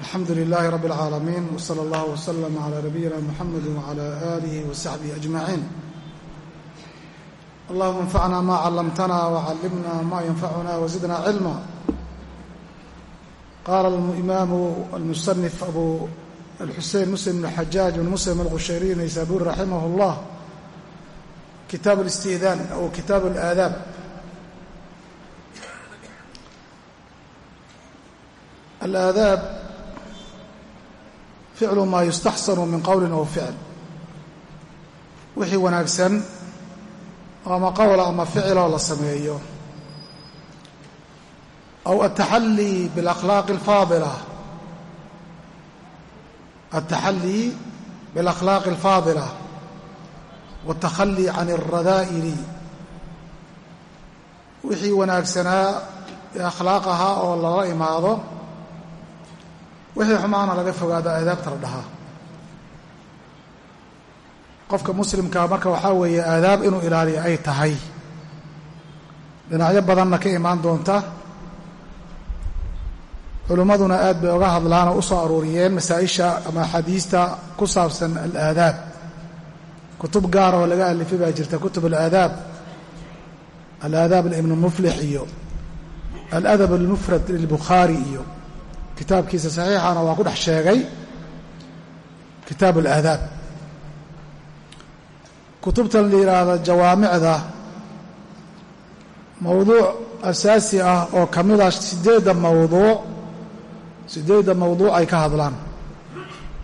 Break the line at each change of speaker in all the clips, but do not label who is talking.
alxamdu lilaahi rabi اlcaalamiin wsala allah wslama calaa nabiyina muxamedi wcala aalihi wasaxbihi ajmaciin allahuma anfacna ma callamtana wcallimna ma yanfacuna wazidna cilma qaala imaamu almusanif abu alxusein muslim bn xajaaj bn muslim alqushayriy naysaburi raximah اllah kitaab اlistidaan aw kitaab اlaadaab alaadaab ficlu maa yustaxsanu min qowlin aw ficl wixii wanaagsan ama qowla ama ficiloo la sameeyo aw ataxallii bialakhlaaqi alfaadila altaxallii bialakhlaaqi alfaadila waaltakhallii can alradaa'ili wixii wanaagsanaa ee akhlaaq ahaa oo lala imaado wixii xumaana laga fogaado aadaabta la dhahaa. Qofka muslimkaa marka waxaa weeye aadaab inuu ilaaliyo ay tahay. Dhinacyo badanna ka imaan doonta. Culimmaduna aad bay oga hadlaan oo u soo aruuriyeen masaa-isha ama axaadiista ku saabsan alaadaab. Kutub gaara oo laga alifay baa jirta kutub alaadaab. Alaadaab ibnu muflix iyo aladab almufrad lilbukhaari iyo kitaabkiisa saxiixana waa ku dhex sheegay kitaab alaadaab. Kutubtan la yidhaahda jawaamicda mowduuc asaasi ah oo ka mid ah siddeedda mawduuc siddeedda mawduuc ay ka hadlaan.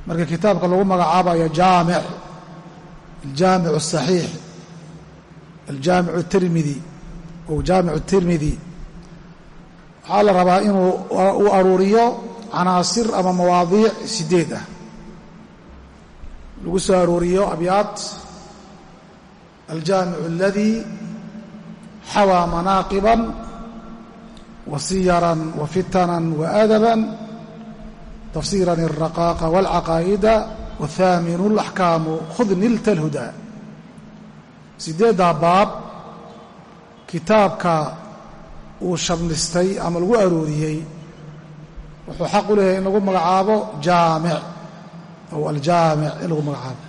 Marka kitaabka lagu magacaabayo jaamic aljaamic asaxiix aljaamic atirmidi ou jaamic tirmidi waxaa la rabaa inuu uu aruuriyo canaasir ama mawaadiic sideed ah. Lagu soo aruuriyo abyaad. Aljaamicu aladii xawaa manaaqiban wa siyaran wa fitanan wa adaban. Tafsiiran alraqaaqa waalcaqaa'ida wathaaminu alaxkaamu khud nilta alhudaa sideeddaa baab kitaabka uu shamlistay ama lagu arooriyey wuxuu xaq u leeyahay in lagu magacaabo jaamic aw aljaamic in lagu magacaabo.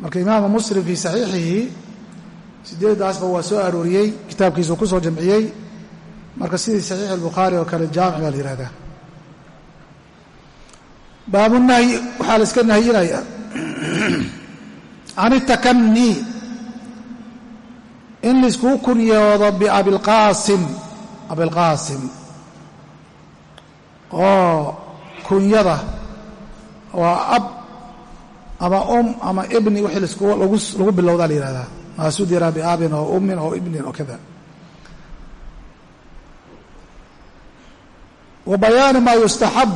Marka imaamu muslim fii saxiixihi sideeddaasba waa soo arooriyey kitaabkiisuu ku soo jamciyey. Marka sidii saxiix albukhaari oo kale jaamic baa la yihahdaa baabunahyi waxaa la iska nahyinaya can itakanii in laiskugu kunyoodo biabilqaasim abilqaasim oo kunyada waa ab ama um ama ibni wixii lagu bilowdaa la yihahdaa maasudira biabin oo ummin oo ibnin oo kada wa bayaani maa yustaxab.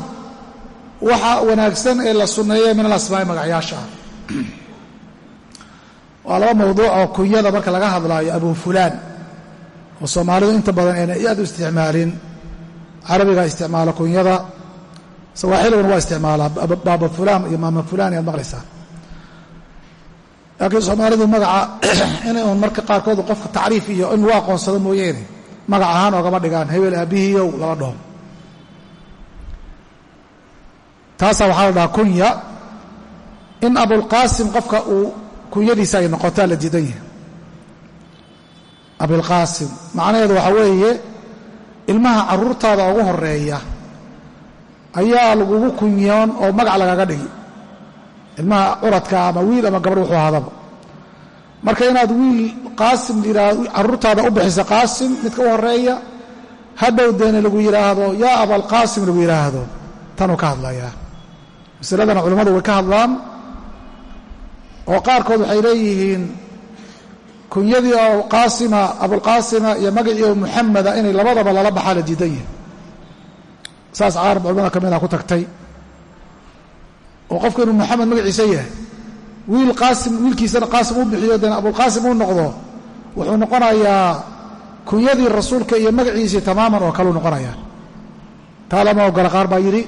Waxa wanaagsan ee la sunneeya min alasmaa'i magacyaasha. Waa laba mawduuc oo kunyada marka laga hadlaayo abu fulaan. Oo soomaalidu inta badan ayna aad u isticmaalin carabigaa isticmaala kunyada sawaaxilguna waa isticmaalaa baaba fulaan iyo maama fulaan ayaad maqlaysaa. Laakiin soomaalidu magaca inay uun marka qaarkood qofka tacriif iyo in aqoonsado mooyeene. Magac ahaan oogama dhigaan hebel aabihiiyow lama dhaho taasaa waxaa la dhahaa kunya in abulqaasim qofka uu kunyadiisa ay noqotaa la diidan yahay. Abilqaasim macnaheedu waxaa weeye ilmaha carruurtaada ugu horreeya ayaa lagugu kunyoon oo magac lagaga dhigi. Ilmaha curadka ama wiil ama gabadh wuxuu ahaadaba marka inaad wiil qaasim yidhaahdo carruurtaada u bixisa qaasim midka u horreeya hadhow deene lagu yidhaahdo yaa abalqaasim lagu yidhaahdo tanuu ka hadlayaa masaladana culimmadu way ka hadlaan. Oo qaarkood waxay leeyihiin kunyadii oo qaasima abulqaasima iyo magacii oo muxameda inay labadaba lala baxaa la diidan yahay. Saas caarab culamada ka mid ah ku tagtay. Oo qofku inuu moxamed magaciisa yahay. Wiil qaasim wiilkiisana qaasim u bixiyo deen abulqaasim uu noqdo wuxuu noqonayaa kunyadii rasuulka iyo magaciisii tamaaman oo kaleu noqonayaa. Taa lama ogola qaar baa yidhi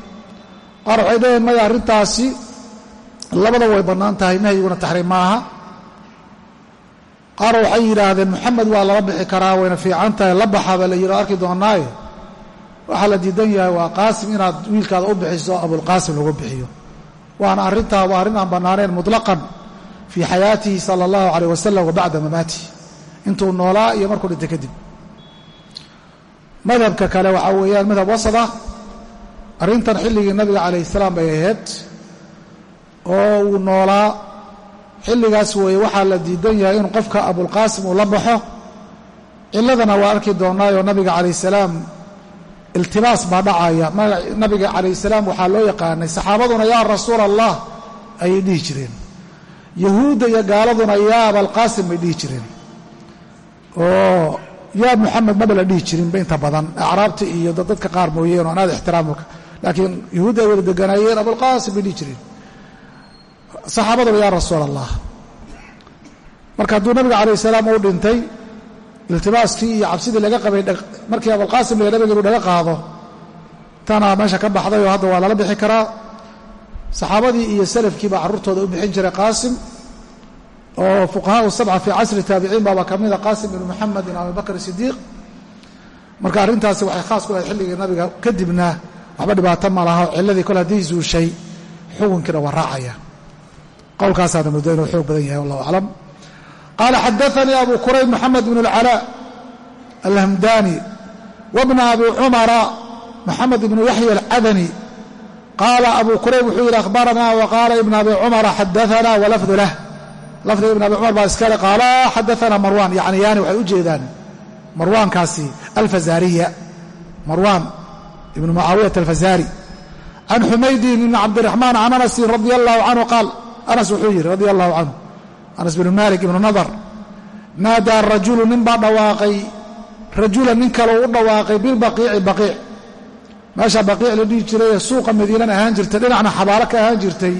qaar waxay leeyihiin maya arrintaasi labada way bannaan tahay nahyiguna taxriim maaha qaar waxay yidhaahdeen moxamed waa lala bixi karaa wayna fiican tahay la baxa baa la yidhi arki doonaaye waxaa la diidan yahay waa qaasim inaad wiilkaada u bixiso abulqaasim lagu bixiyo. Waana arrintaa waa arrin aan bannaaneen mutlaqan fii xayaatihi sala allahu calayh wasalam wa bacda mamaatihi. Intuu noolaa iyo markuu dhintay kadib. Madhabka kale waxaa weeyaan madhab wasada arrintan xilligii nabiga calayh salaam bay ahayd oo uu noolaa xilligaas weeye waxaa la diidan yahay in qofka abulqaasim uu la baxo. Ciladana waa arki doonaayoo nabiga calayh salaam iltibaas baa dhacaya. Nabiga calayh salaam waxaa loo yaqaanay saxaabaduna yaa rasuul allah ayay dhihi jireen. Yahuudda iyo gaaladuna yaa abalqaasim bay dhihi jireen. Oo yaa muxamed maba la dhihi jirinba inta badan. Acraabta iyo dadka qaar mooyeen oo anaad ixtiraamka. Laakiin yahuudda ay wada deganaayeen abulqaasim bay dhihi jireen saxaabaduna yaa rasuul allah marka hadduu nabiga calayh salaam uu dhintay iltibaaskii iyo cabsidii laga qabay markii abulqaasim la nabiga inuu dhaga qaado tanaa meesha ka baxday oo hadda waa lala bixi karaa. Saxaabadii iyo salafkii baa u bixin jiray qaasim oo fuqahaau sabca fii casri taabiciin baaba ka mida qaasim ibnu moxamed ibn abi bakr sidiiq marka arrintaasi waxay khaas ku ahayd xilligii nabiga kadibna waxba dhibaato ma laha cilladii kol haddii zuushay xukunkiina waa raacaya qowlkaasaana muddo inuu xoog badan yahay wallahu aclam. Qaala xadaanii abu kurayb moxamed bn اlcalaa alhamdani wbna abi cumara moxamed ibnu yaxya alcadani qaala abu kurayb wuxuu yidhi akhbarana waqaala ibn abi cumara xadaana walafdu lah. Lafdiga ibn abi cumar baa iskale qaala xadaana marwan yani yaani waxay u jeedaan marwaankaasi alfazaariya. Marwan ibnu mucaawiyata alfazaari. Can xumaydin ibn cabdiraxmaan can anasin radi allahu canhu qaal anas wuxuu yidhi radi allahu canhu anas bnu malik ibnu nadar naadaa rajulu nin baa dhawaaqay rajulan nin kale u dhawaaqay bilbaqiici baqiic. Meesha baqiic la dhihi jiray ee suuqa madiinan ahaan jirtay dhinacna xabaalo ka ahaan jirtay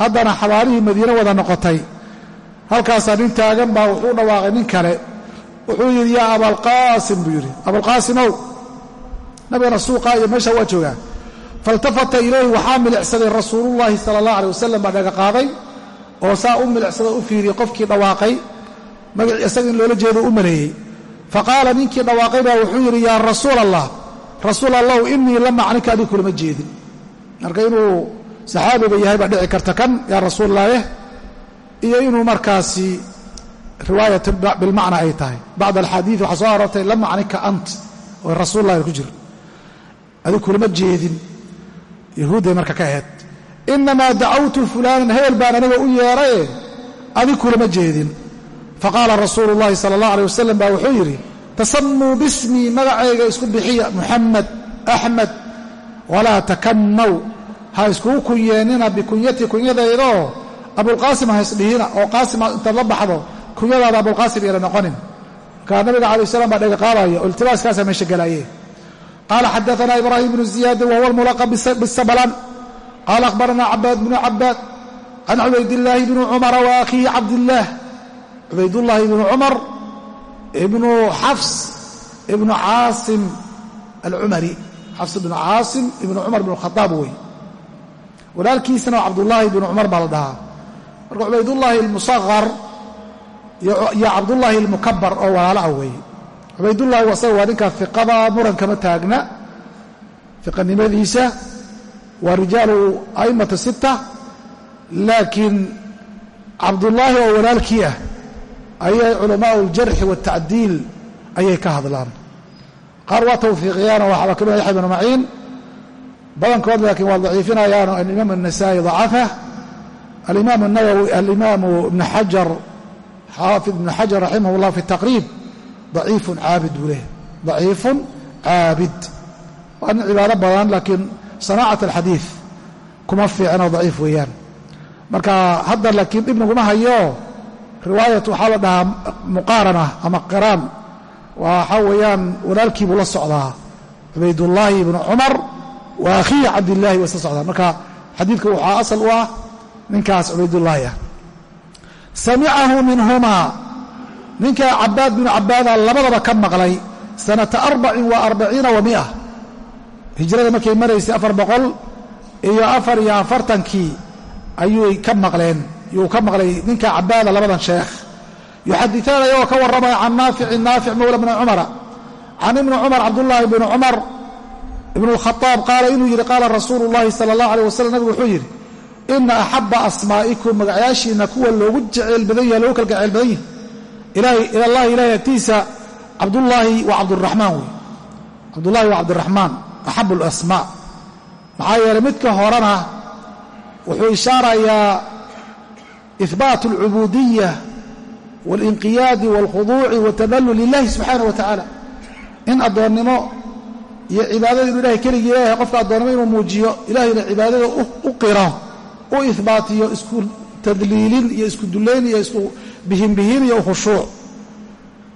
haddana xabaalihii madiine wada noqotay. Halkaasaa nin taagan baa wuxuu dhawaaqay nin kale. Wuxuu yidhi yaa abalqaasim buu yidhi. Abulqaasimow nabigana suuqa iyo meesha waa joogaa faltafata ilayhi waxaa milicsaday rasuulullaahi sala allah alay wasalam baa dhaga qaaday oo saa u milicsada u fiiriyey qofkii dhawaaqay magacii isaga in loola jeedo u maleeyey faqaala ninkii dhawaaqay baa wuxuu yidhi yaa rasuul allah rasuul allahu inii la macnika adig kulama jeedin marka inuu saxaabiba yahay baa dhici karta kan yaa rasuullaaeh iyo inuu markaasi riwaayat bilmacna ay tahay bacd alxadiid waxaa soo aroortay la macnika ant oo rasuullahi ku jira adig kulama jeedin yahuudday marka ka aheyd inamaa dacawtu fulaanan hebel baan aniga u yeedhaye adig kulama jeedin. Faqaala rasuulu llahi sala allah aleh wasalam baa wuxuu yidhi tasamuu bismii magacayga isku bixiya muxamed axmed walaa takannaw ha iskugu kunyeennina bikunyati kunyadaydoo abulqaasim ha isdhihina oo qaasima intaad la baxdo kunyadaada abulqaasim iyana noqonin. Markaa nabiga alay salam baa dhaga qaadaya oo iltibaaskaasaa meesha gelaaye qaala xadaana ibraahim bnu ziyaadin wahuwa almulaqab bisabalan qaala akhbarana cabaad bnu cabaad can cubaydillaahi bni cumara wa akhiihi cabdillaah cubaydullaahi ibnu cumar ibnu xafs ibnu caasim alcumari xafs ibnu caasim ibnu cumar ibnu khadaab wey walaalkiisana cabdullaahi ibnu cumar baa la dhahaa marka cubaydullaahi almusaqar iyo cabdullaahi almukabar oo walaalo ah weeye cubaydullah wasaga waa ninkaa fiqada muran kama taagna. Fiqanimadiisa waa rijaalu a'immata sita laakiin cabdullaahi oo walaalkii ah ayay culamaau aljarxi waatacdiil ayay ka hadlaan. Qaar waa tawfiiqiyaano waxaaba ka mid yaxya bnu maciin. Badankood laakiin waa daciifinayaano alimaam anasaa'i dacafa alimaam anawowi alimaamu ibnu xajar xaafid ibnu xajar raximah fi taqriib daciifun caabid buu leh daciifun caabid. Waa nin cibaado badan laakiin sanaacat alxadiid kuma fiicno daciif weeyaan. Marka hadda laakiin dhib naguma hayo riwaayat waxaa la dhahaa muqaarana ama qiraan. Waxaa weeyaan walaalkii buu la socdaa. Cubaydullaahi ibnu cumar wa akhiihi cabdillaahi waa isla socdaan marka xadiidka waxaa asal u ah ninkaas cubaydullaahi ah. Samicahu minhumaa ninka cabaad binu cabaada labadaba ka maqlay sanata arbacin wa arbaciina wa mia hijrada markay maraysay afar boqol iyo afar iyo afartankii ayuy ka maqleen. Yuu ka maqlay ninka cabaada labadan sheekh. Yuxadiثaana iyagoo ka warramaya can naaficin naafic mowla bni cumara can ibni cumar cabdullaahi bni cumar ibnu lkhaaab qaala inuu yidhi qaala rasuulu llahi sala allah aleyh wasalam nabigu wuxuu yidhi ina axaba asmaa'ikum magacyaashiina kuwa loogu jeceyl badan yahay loogu kala jeceyl badan yahay ilallahi ilahay agtiisa cabdullaahi wa cabduraxmaan wey. Cabdullahi wa cabdiraxmaan axabu lasmaa maxaa yeelay midka horena wuxuu ishaarayaa ihbaat alcubuudiya waalinqiyaadi waalkhuduuci watadallul lilahi subxaana wa tacaala in addoonnimo iyo cibaadada inuu ilahay keligii leeyahay qofka addoonnimo inuu muujiyo ilahayna cibaadada u qiro u ihbaatiyo isku tadliilin iyo isku dullayn iyo isku bihinbihin iyo khushuuc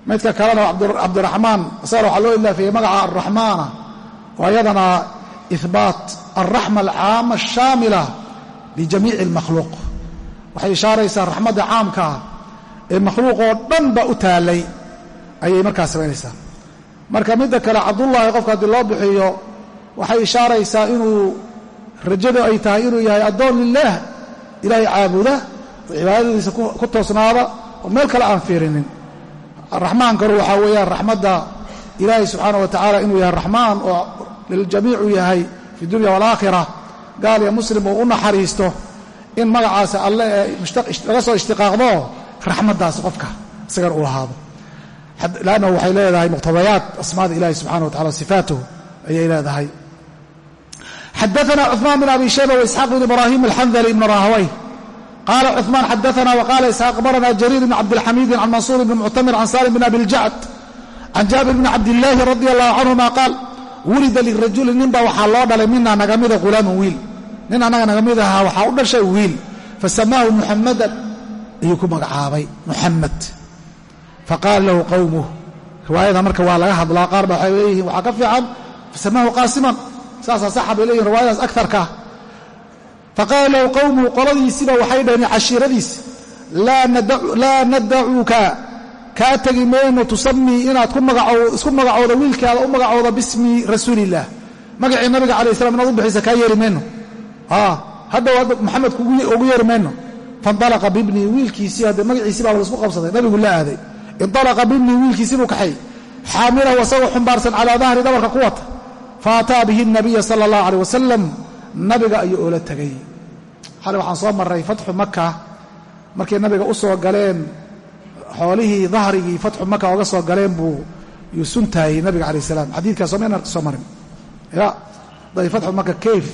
midka kalena cabdiraxmaan isagana waxaa loo ilaafiyey magaca arraxmaana oo ayadana ihbaat alraxma alcaama ashaamila lijamiici almakhluuq. Waxay ishaaraysaa raxmadda caamkaa ee makhluuq oo dhan ba u taallay ayay markaas samaynaysaa marka midda kale cabdullaahi qofka haddii loo bixiyo waxay ishaaraysaa inuu rajadu ay tahay inuu yahay addoon lilaah ilaahay caabuda cibaadadiisa ku toosnaada oo meel kale aan fiirinin. Raxmaankanu waxaa weeyaan raxmadda ilaahay subxaana wa tacaala inuu yahay raxmaan oo liljamiicu yahay fi dunya waalaakhira gaal iyo muslim uu u naxariisto in magacaasi alle ee laga soo ishtiqaaqdo raxmaddaasi qofka isagan uu lahaado lannahu waxay leedahay muqtadayaat asmaada ilahi subxana wa tacala sifaatuhu ayay leedahay. Xadaana cuثmaan bn abi shayba waisxaaq bn ibrahim alxandali ibn rahaway qaala cuثmaan xadaana waqaala isxaaq abarana jariir bn cabdilxamiidin can mansuur bn muctamir can salim bn abi ljacd can jaabir bn cabdillaahi radi allahu canhuma qaal wulida lirajuli ninbaa waxaa loo dhalay mina nagamida hulaamun wiil nin annaga naga mid ahaa waxaa u dhashay wiil fasamaahu muxamadan ayuu ku magacaabay muxamed faqaala lahu qowmuh riwaayada marka waa laga hadlaa qaar ba waxay leeyihiin waxaa ka fiican fasamaahu qaasiman saasaa saxa bay leeyihiin riwaayadaas akarka faqaala lahu qowmuhu qoladiisiba waxay dhaheen cashiiradiis laa nadacuuka kaa tegi mayno tusamii inaad isku magacooda wiilkaada u magacooda bismi rasuuliillah magacii nabiga calayi slam inaad u bixisa kaa yeeri mayno hadhow maxamed ugu yeeri mayno faindalaqa bibnii wiilkiisii hadde magaciisii baa la isku qabsaday nabigu la aaday indalaqa bibnii wiilkiisii buu kaxay xaamilahu asagoo xumbaarsan calaa dahri dhabarka ku wata faataa bihi nabiya sala allahu aleyh wasalam nabiga ayuu oola tegay xali waxaan soo marray fatxu maka markay nabiga u galeen xoolihii dahrigii fatxu maka oga soo galeen buu yuu suntaayey nabiga calayh salaam. Xadiidkaas soo mayna soo marin. Ya day fatxu maka kayf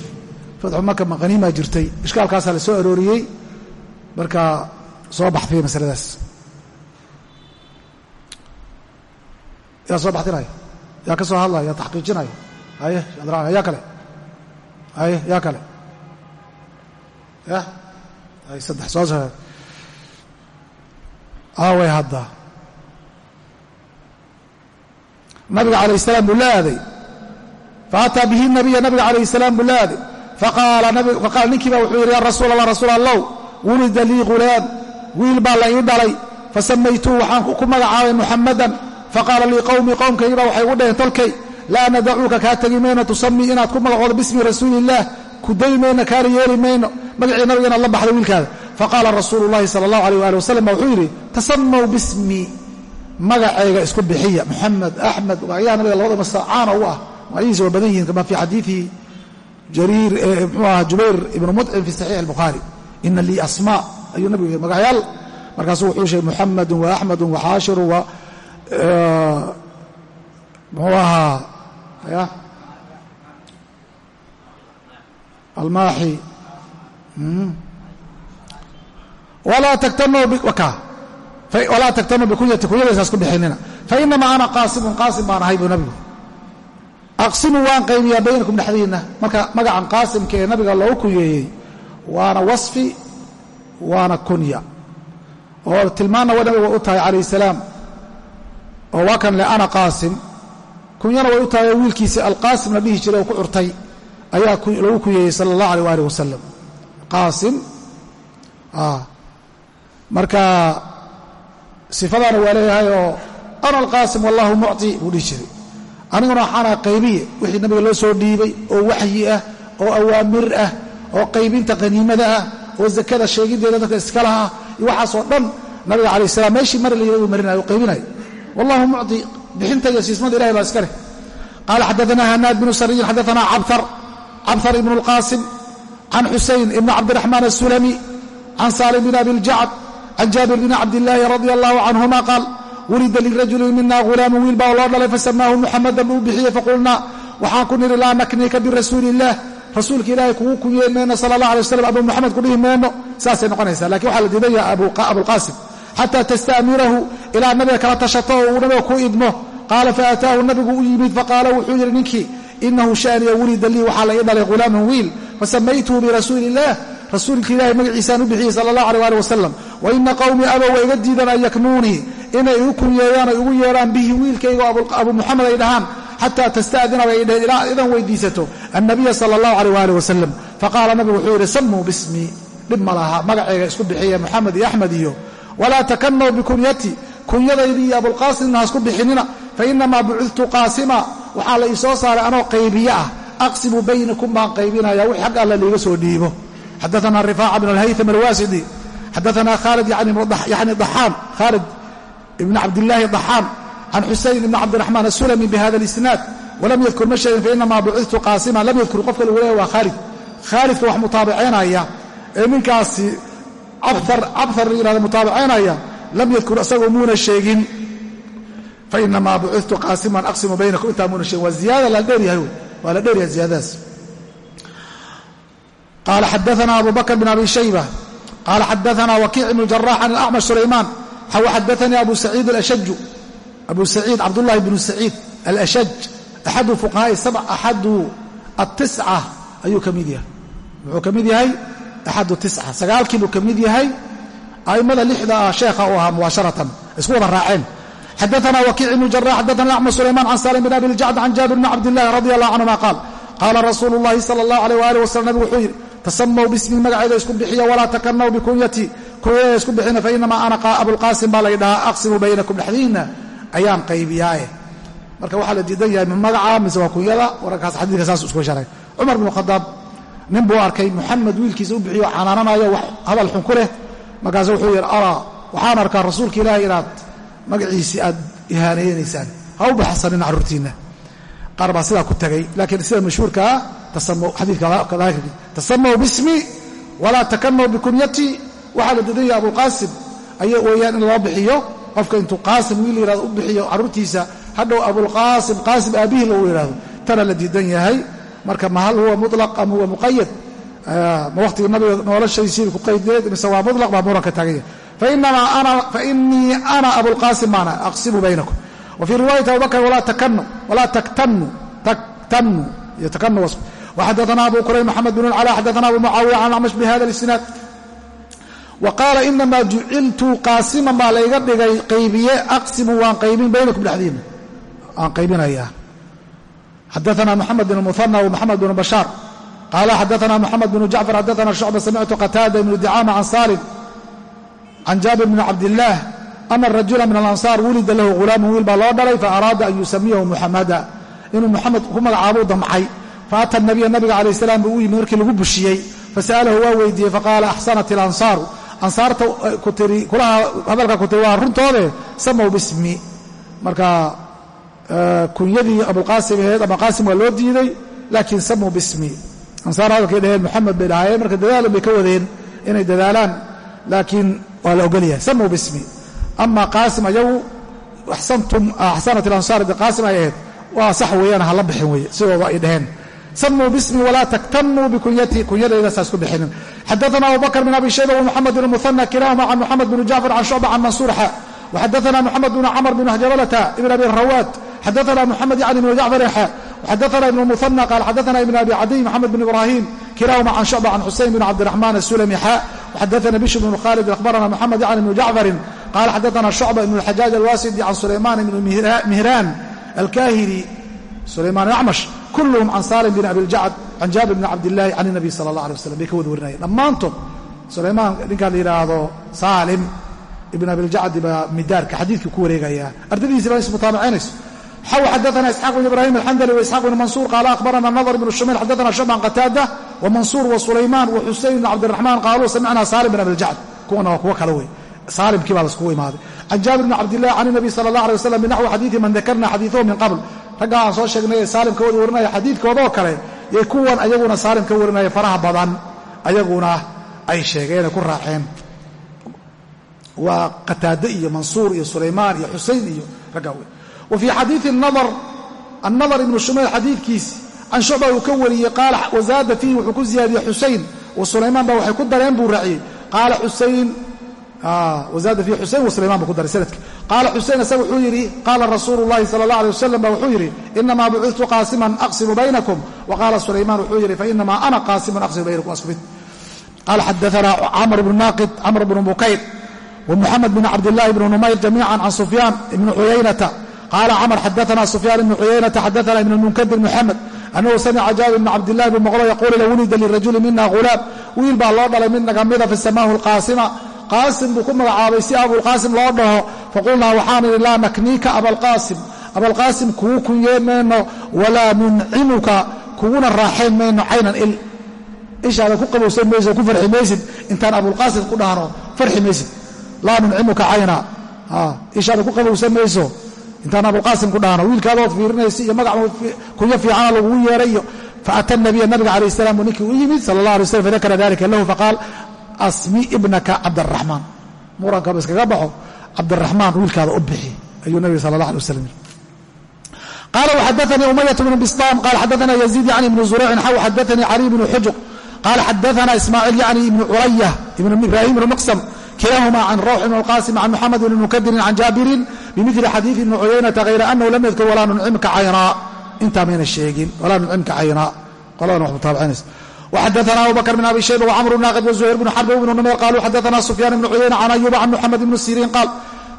fatxu maka maqaniimaa jirtay. Ishkaalkaasaa la soo arooriyey. Marka soo baxfiya masaladaas. Yaa soo baxtinaya yaa ka soo hadlaya yaa taxqiijinaya haye shadraan yaa kale haye yaa kale. Ya hay saddex soo soo aaway hadda. Nabiga calayh salaam buu la aaday faataa bihi nabiya nabiga calayh salaam buu la aaday faqaala ninkii baa wuxuu yidhi ya rasuul allah rasuul wulida lii ghulaam wiil baa la ii dhalay. Fasamaytuu waxaan ku magacaabay muxamadan faqaala lii qowmii qowmkaygibaa waxay ugu dhaheen tolkay laa nadacuuka kaa tegi mayno tusamii inaad ku magacoodo bismi rasuuliillaah ku dayi mayno kaana yeeli mayno magacii nabiga inaad la baxdo wiilkaada. Faqaala rasuulu llahi sala allahu aleyh waali wasalam baa wuxuu yidhi tasamaw bismi magacayga isku bixiya muxamed axmed magacyaha nabiga labada masa caana u ah magacihiisa waa badan yihiin kama fii xadiii jariir mxuu aha jubayr ibnu mudcim fi saxiix albukhaari ina lii asmaa ayuu nabigu yidhi magacyaal markaasuu wuxuu sheegay muxamedun wa axmedun wa xaashiru wa muxuu ahaa ya? Almaaxi walaa taktanuu bikunyati kunyadaysaas ku bixinina. Fainamaa ana qaasimun qaasim baan ahay buu nabigu. Aqsimu waan qaybiyaa baynakum dhexdiinna. Marka magacan qaasimka ee nabiga loogu kunyeeyey waana wasfi waana kunya. Oo tilmaanna wa nabiga u tahay calayh salaam oo waa kan le ana qaasim kunyana way u tahay oo alqaasim la dhihi jiray oo ku curtay ayaa lagu kunyeeyey sala allah aleh waalih wasalam qaasim marka sifadaana waa leeyahay oo ana alqaasim wallahu mucطi buu dhihi jiray. Aniguna waxaana qaybiye wixii nabiga loo soo dhiibay oo waxyi ah oo awaamir ah oo qaybinta qaniimada ah oo zakada sheegideeda dadka iskalaha ah iyo waxaasoo dhan nabiga calaih salam meeshii mari la yidhahdu marinayo o qaybinayo wallahu mucطi bixinta iyo siismada ilahay baa iska leh. Qaala xadaana hanaad bnu sariyin xadaana cabhar ibnu اlqaasim can xusayn ibn cabdiraxmaan asulami can saalim bin abi ljacd can jaabir bn cabdillaahi radi allahu canhuma qaal wulida lirajuli mina ghulaamu wiil baa loo dhalay fasamaahu muxamadan buu bixiyey faqulnaa waxaan ku nidhi laa naknika birasuuli illaah rasuulka ilaahay kugu kunyeen mayno sala allah alay waslam abu muxamed kudhihi mayno saasay noqonaysaa. Lakin waxaa la diidan yaha abulqaasim xataa tasta'mirahu ilaa nabiga kala tashato oo uu nabiga ku idmo qaala faataahu nabigu u yimid faqaala wuxuu yidhi ninkii inahu shaniya wulida lii waxaa la ii dhalay ghulaaman wiil fasamaytuhu birasuuli illaah rasuulka ilaahay magaciisaan u bixiyey sala allah aleh ali wasalam wa ina qowmii abow wa iga diidan an yaknuunii inay igu kunyeeyaan o igu yeedhaan bihi wiilkayga abu muxamed ay dhahaan xataa tasta'dina bay dheheen ilaa idan weydiisato annabiya sala allahu aleyh waali wasalam faqaala nabigu wuxuu yidhi dhib ma magacayga isku bixiya moxamed iyo axmed iyo walaa takanaw bikunyati kunyadaydii iyo abulqaasimna ha isku bixinina fainamaa bucidtu qaasima waxaa la ii soo saaray anoo qaybiye ah. Aqsimu baynakum baan qaybinaya wix xag alla liiga soo dhiibo. Xadaana rifaaca bn alhaytam alwaasidi xadaana khaalid yani daxaan khaalid ibn cabdillaahi daxaan can xusayn ibn cabdiraxmaan asulami bihada alisnaad walam yadkur ma sheegin fainamaa bucidtu qaasima lam yadkur qofka lagu leeya waa khaalid. Khaalidka wax mutaabacaynaya ee ninkaasi cabhar la yihahda mutaabacaynaya lam yadkur isagoo muuna sheegin fainamaa bucidtu qaasiman aqsimu baynakum intaa muuna sheegin waa ziyaada la dheeryahay waa la dheeryahay ziyadadaas qaala xadaana abu bakr abi shayba qaala xadaana wakiic ibn jarax can acmash sulaymaan xaw xadaanii abu saciid alashaju abu saciid cabdullahi bnu saciid alashaj axadu fuqahaai axadu atisca ayuu ka mid yahay wuxuu ka mid yahay axadu tisca. Sagaalkii buu ka mid yahay. A'immada lixda ah sheekha u ahaa mubaasharatan isku wada raaceen. Xadaana wakiic ibnu jarax xadaana acmash sulaymaan can salim bin abi ljacd can jaabir bni cabdillahi radi allah canhuma qaal qaala rasuulu llahi sala allahu aleyh waali wasalam nabigu wuxuu yidhi tasamaw bismi magaceeda isku bixiya walaa takanaw bikunyati. Kunyada isku bixina fainamaa ana abulqaasim baa laydhahaa aqsimu baynakum dhexdiinna. Ayaan qaybiyaaye. Marka waxaa la diidan yahay min magaca mise waa kunyada? Wararkaas xadiidka saas isku sharay cumar bnu khadaab nin buu arkay muxamed wiilkiisa u bixiyo canaananayo wax hadal xun ku leh. Markaasu wuxuu yidhi araa waxaan arkaa rasuulka ilaahay inaad magaciisii aad ihaaneeynaysaan ha u baxsanin carruurtiinna qaar baa sidaa ku tagay laakiin sida mashhuurkaa tasamaw bismi walaa takanaw bikunyati. Waxaa la diidan yahay abulqaasim aya weeyaan in loo bixiyo qofka intuu qaasim wiil yihahdo u bixiyo carruurtiisa hadhow abulqaasim qaasim aabihii lagu yidhahdo tana la diidan yahay marka ma hal huwa mulaq ama huwa muqayad ma waqtigii nabiga noloshaysii ku qaydeed mise waa mulaq baa muranka taaganya fainii ana abulqaasim maana aqsimu baynakum wa fii riwaayati abubakr walaa takanu walaa taktanu taktanu iyo takanu wasf وxadثna abu qurayb mxamed bn اclى xadثna abu mucaawiya can acmash bhada اisnaad wa qaala inama juciltu qaasiman baa layga dhigay qaybiye aqsimu waan qaybin baynakum dhexdiina waan qaybinayaa xadaana muxamed bn muana wmuxamed bn bashaar qaala xadaana moxamed bn jacfar xadaana shucba samictu qataada ibnu dicaama can saalim can jaabir bni cabdillaah ana rajula min alansaar wulida lahu ghulaamun wiil baa loo dhalay fa araada an yusamiyahu muxamada inuu muxamed ku magacaabuu damcay faata nabiya nabiga calayh salaam buu u yimid markii lagu bushiyey fasa'alahu waa weydiiyey faqaala axsanat ilansaaru ansaarta kutiri kulaha hadalka ku tiri waa runtoode samow bismi marka kunyadii abulqaasim aheed ama qaasim waa loo diiday laakiin samow bismi. Ansaar hadalkay dhaheen moxamed bay dhahaayeen marka dadaalan bay ka wadeen inay dadaalaan laakiin waa la ogolyahay samow bismi. Ama qaasim ayagu axsanat ilansaar qaasim ay ahayd waa sax weeyaan hala bixin weye sidooda ay dhaheen. Samuu bismi walaa taktanuu bikunyati kunyadayda saas ku bixinin. Xadaana abu bakr bn abi shayba wmuxamed bn muhana kilahuma can muxamed bn jacfar can shucba can mansuur xa waxadaana muxamed bn camr bn jabalata ibn abi rawaad xadaana muxamed yani bn jacfar xa waxadaana ibn muhana qaal xadaana ibn abi cadiy maxamed bn ibrahim kilahuma can shucba can xuseyn bn cabdiraxman asulami xa waxadaana bishr bn khalid akhbarana muxamed yani bn jacfarin qaala xadaana shucba ibn اlxajaaj alwasidi can sulayman ibn mihraan alkahili sulayman acmash kulluhum can salim bin abiljacd can jaabir bn cabdillahi can inabiy sala allah alay waslam bay ka wada warinayeen dhammaantood sulaymaan ninkaa la yidhaahdo saalim ibn abiljacdi baa midaarka xadiidkii ku wareegaya. Ardadiisi baa ismutaabicaynayso xaw xadaana isxaaq bn ibrahim alxandali waisxaaq bn mansuur qaala akhbarana nadr bn shumayl xadaana shucban qataada wamansuur wasulaymaan waxuseyn bn cabdiraxmaan qaaluu samicna salim bin abiljacd kuwana waa kuwo kale wey. Saalimkii baa laiskugu imaaday. Can jaabir bn cabdillahi can inabiy sala allah alay wasalam binaxwi xadiidi man dakarna xadiidahu min qabl. Raggaa aan soo sheegnay ee saalim ka wada warinaya xadiidkoodoo kale yay kuwan ayaguna saalim ka warinaya faraha badan. Ayaguna ay sheegeen ay ku raaceen waa qataade iyo mansuur iyo sulaymaan iyo xusayn iyo raggaa wey wa fii xadiii nadar annadar ibnu shumayl xadiidkiisi can shucba uu ka wariyey qaala wazaada fiihi wuxuu ku ziyaadiyey xusayn wa sulaymaan baa waxay ku dareen buu raaciyey. Qaala xusayn wazaada fiihi xusayn wa sulaymaan buu ku daray sanadka qaala xusayn isaga wuxuu yidhi qaala rasuulu llahi sala allah alay wasalam ba wuxuu yidhi inamaa bucidtu qaasiman aqsimu baynakum. Wa qaala sulaymaan wuxuu yidhi fainamaa ana qaasimun aqsimu baynakum. Waa isku mid. Qaala xadaana camr bnu naaqid camr bnu bukayr wmuxamed bn cabdilaahi bn numayr jamiica can sufyaan ibni cuyaynata qaala camar xadaana sufyaan ibnu cuyaynata xadaana ibn munkadir muxamed annahu samica jaabir bn cabdilahi bn mqlo yaquulu la wulida lirajuli mina hulaam wiil baa loo dhalay mid nagamida fi samaahu lqaasima qaasim buu ku magacaabay si abulqaasim loo dhaho faqulnaa waxaan idhi laa nakniika abalqaasim abalqaasim kugu kunyeen mayno walaa nuncimuka kuguna raaxayn mayno caynan il. Ishaada ku qabowsan maysid ku farxi maysid. Intaan abulqaasim ku dhahno farxi maysid laa nuncimuka cayna. Ishaada ku qabowsan mayso intaan abulqaasim ku dhahno wiilkaadood fiirinaysa iyo magac kunya fiicana lagugu yeeray iyo faata nabiya nabiga calayh salam buu ninkii u yimid sala allah alay slam fadakara dalika lahu faqaal asmi ibnaka cabdaraxmaan murankaba iskaga baxo cabdiraxmaan wiilkaada u bixi ayuu nabiga sala allah alay wasalam yiri qala wxadaanii umayat bnu bistam qala xadaana yaziid yani ibnu zuraycin xaw xadaanii cali bnu xujuq. Qala xadaana ismaaciil yani ibnu curaya ibrahim ibnu maqsam kilahuma can rawx ibn اlqasim can muxamed bn mukadirin can jaabirin bimili xadiidi ibni cuyaynata hayra anahu lam yadkur walaa nuncimka caynaa intaa mayna sheegin walaa nuncimka caynaa qoladan wax mutaabicinaysa وxadثna abu bkr بn abi shayba وcmr naaqid وزuhayr bn xarb bn numayr qaluu xadثna sufyaan bn cuyayna can ayuba can muxamed bn siriin qaal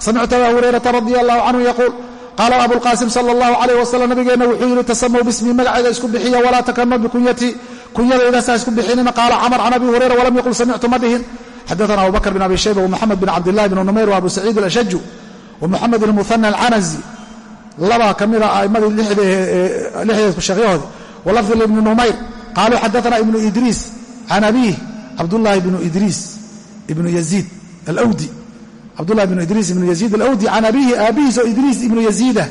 samictu aba hurayrata radi allahu canhu yaquul qaala abulqaasim sala allahu calayh wasalam nabigeenna wuxuu yidhi tasamow bismii magacayga isku bixiya walaa takanuu bikunyatii kunyadaydasaa isku bixinina qaala camar can abi hurayra walam yaqul samictu ma dhihin xadaana abu bakr bn abi shayba wmuxamed bn cabdillahi bn numayr wa abu saciid alashaju wamuxamed bn muhana alcanazi labaa ka mida a'imadii lixdeed sheekyahoodi walafdi ibni numayr qaaluu xadaana ibnu idriis can abiih cabdullahi bnu idriis ibnu yaziid alwdi cabdullahi bnu idriis ibnu yaziid alawdi can abiihi aabihiis oo idriis ibnu yaziida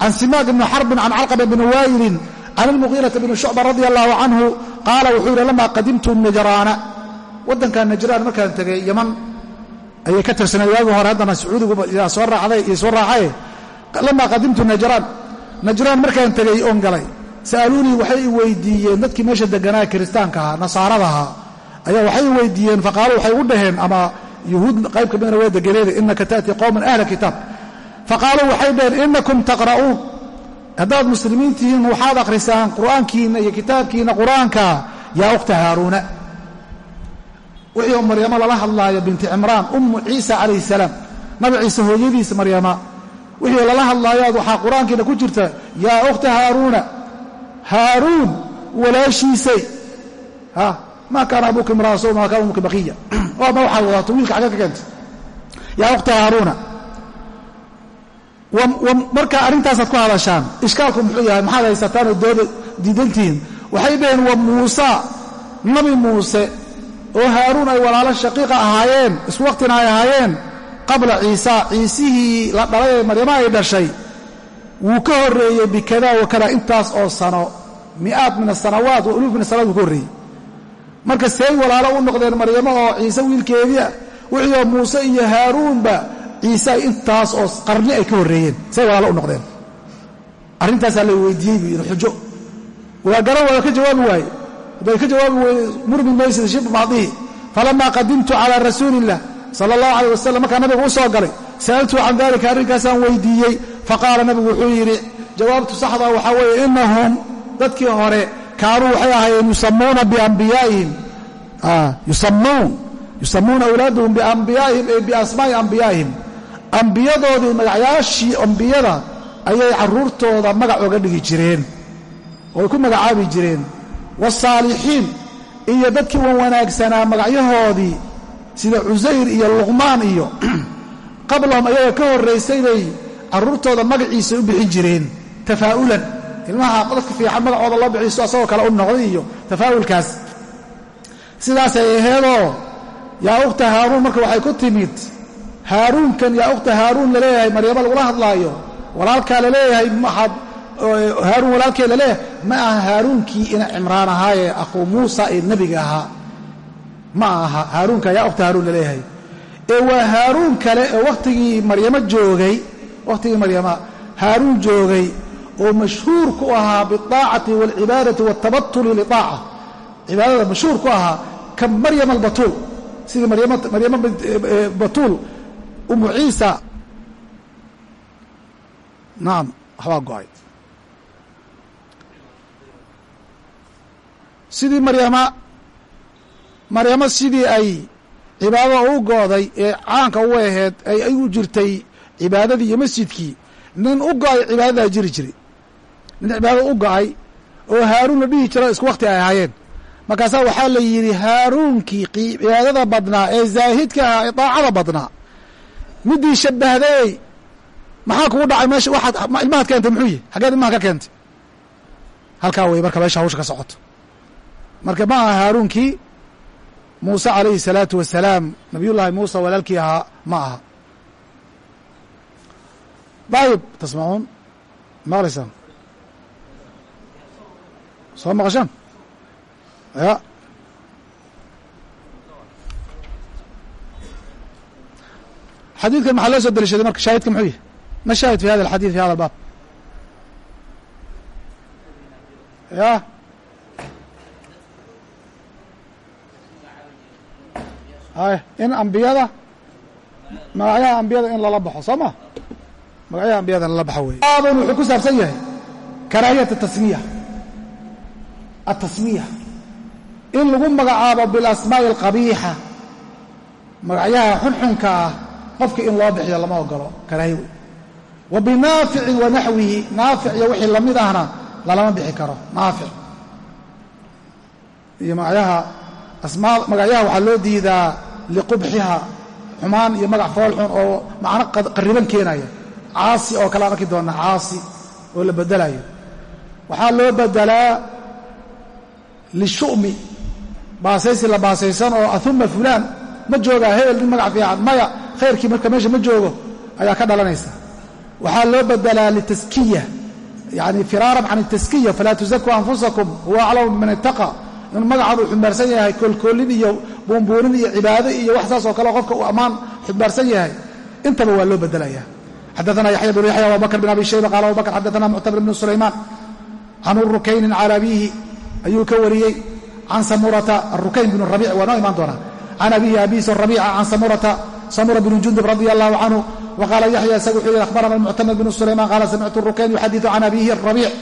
can simaaq ibni xarbin can calqama bni waayilin can ilmuqiirata bni shucba radia allahu canhu qaala wuxuu yidhi lamaa qadimtu najraana waddankan najraan markaan tegay yaman ayay ka tirsanay waagii hore haddana sacuudigu soo raacday iyo soo raacaye. Lamaa qadimtu najraan. Najraan markaan tegay oon sa'aluunii waxay i weydiiyeen dadkii meesha deganaa kiristaanka ahaa nasaarada ahaa. Ayaa waxay i weydiiyeen faqaaluu waxay u dhaheen ama yuhuud qayb ka midna waa deganeeda inaka ta'tii qowman ahla kitaab. Faqaaluu waxay dhaheen inakum taqra'uun haddaad muslimiin tihiin waxaad akhrisaan qur'aankiinna iyo kitaabkiinna qur'aanka. Yaa ukhta haaruuna wixii oo maryamo lala hadlaayo binti cimraan ummu ciisa calayhi salaam. Nabi ciise hooyadiisa maryama. Wixii oo lala hadlaayo waxaa qur'aankiina ku jirta yaa ukhta haaruuna haaruun walaashiisay. Maa kaana abuuka imraa so maa kaana umuka baqiya oo ma waxaad wadaato wiilka xagga ka keentay. Yaa ukhta haaruuna marka arrintaasaad ku hadashaan ishkaalku muxuu yahay maxaad haysataanoo dooda diidantihiin? Waxay dhaheen wa muusa nabi muuse oo haaruun ay walaalo shaqiiqa ahaayeen isku waqtina ay ahaayeen qabla ciisa. Ciisihii la dhalay ee maryamo ay dhashay wuu ka horreeyey bikada wa kada intaas oo sano mi'aad min asanawaat wa uluuf min asanawaat wuu ka horreeyey. Marka seey walaalo u noqdeen maryamo oo ciise wiilkeediia wixii oo muuse iyo haaruunba ciise ay intaas oo qarni ay ka horreeyeen seey walaalo u noqdeen. Arrintaasaa la weydiiyey buu yidhi xujo. Waa garan waa ka jawaabi waaye hadday ka jawaabi weye murmi maysid shib maadihi falamaa qadimtu calaa rasuuli illah sala allahu calayh wasalam markaa nabigu u soo galay sa'altuu can dalika arrinkaasaan weydiiyey faqaala nabigu wuxuu yidhi jawaabtu saxda waxaa weeye inahum dadkii hore kaanuu waxay ahaayeen yusamuuna biambiyaa'ihim yusamuun yusamuuna awlaadahum biambiyaa'ihim ee biasmaa'i ambiyaa'ihim ambiyadoodii magacyaashii ambiyada ayay carruurtooda magac oga dhigi jireen ooay ku magacaabi jireen waasaalixiin iyo dadkii wan wanaagsanaa magacyahoodii sida cusayr iyo luqmaan iyo qablahum ayaga ka horraysay bay carruurtooda magaciisa u bixin jireen tafaa'ulan ilmaha dadka fiican magacooda loo bixiiso asagoo kale u noqday iyo tafaa'ulkaas sidaasay aheedoo yaa ukhta haaruun marka waxay ku timid haaruunkan yaa ukhta haaruun la leeyahay maryamo lagula hadlaayo? Walaalkaa la leeyahay maxaad haaruun walaalkee laleh ma aha haaruunkii ina cimraan ahaayee akhuu muusa ee nebiga ahaa. Ma aha haaruunka ayaa ogta haaruun la leeyahay ee waa haaruun kale oo wakhtigii maryamo joogay wakhtigii maryama haaruun joogay oo mashhuur ku ahaa biaacati waalcibaadati waaltabatuli liaaca cibaadada mashhuur ku ahaa ka maryama albatuul. Sidii maryamo e, e, batuul umu ciisa. Nacam waxbaa go'ay. Sidii maryama maryamo sidii ay cibaadada u go'day ee caanka u aheed ay u jirtay cibaadadii iyo masjidkii. Nin u go'ay cibaadadaa jiri jiray. Nin cibaadada u go'ay oo haaruun la dhihi jiro isku wakti ay ahaayeen. Markaasaa waxaa la yidhi haaruunkii cibaadada badnaa ee zaahidka ahaa ee daacada badnaa. Midii shabbahday maxaa kugu dhacay? Meesha waxaad ilmahaad keentay muxuu yihi xaggeed ilmaha ka keentay. Halkaa wey marka meesha hawsha ka socoto marka ma aha haaruunkii muuse calayhi الsalaatu wasalaam nabiyullaahi muuse walaalkii ahaa ma aha. Dayib tasmacuun maqlaysaan? Soo maqashaan? Ya xadiidkan maxaa loo soo deliishaday marka shaahidka muxuu yahy ma shaahid fi hada alxadid fi hada albaab. Ya hay in ambiyada magacyaha ambiyada in lala baxo soo ma? Magacyaha ambiyada in lala baxo wey baaban wuxuu ku saabsan yahay karaahiyat atasmiya atasmiya in lagu magacaabo bilasmaa'i alqabiixa magacyaha xunxunka ah qofka in loo bixiyo lama ogolo karaahiy wey wa binaaficin wa wixii la mid ahna lalama bixi karo naafic. Iyo magacyaha asmaa magacyaha waxaa loo diidaa liqubxiha xumaan iyo magac foolxun oo macno qariban keenaya. Caasi oo kale aan arki doonaa caasi oo la bedelayo. Waxaa loo bedelaa lishu'mi. Baasaysi la baasaysan oo ahuma fulaan ma joogaa hebel nin magac fiican maya khayrkii marka meesha ma joogo ayaa ka dhalanaysa. Waxaa loo bedelaa litaskiya. Yani firaaran can taskiya falaa tusakuu anfusakum huwa aclamu biman ittaqa inuu magacan uu xumbaarsan yahay koolkoolin iyo buunbuunin iyo cibaado iyo wax saas oo kale qofka uu ammaan xumbaarsan yahay intaba waa loo bedelaya. Xadaana yaxya bnu yaxya abubakr bn abi shayba qaala abubakr xadaana muctamir bn sulaymaan can rukaynin cala abiihi ayuu ka wariyey can samurata arukayn bn rabic waa noo imaan doonaa. Can abihi abiis rabiica can samurata samura bn jundub radi allahu canhu waqaala yaxya isaga wuxuu yihi akhbarana muctamir bn sulayman qaala samictu rukayn yuxadiثu can abiihi rabiic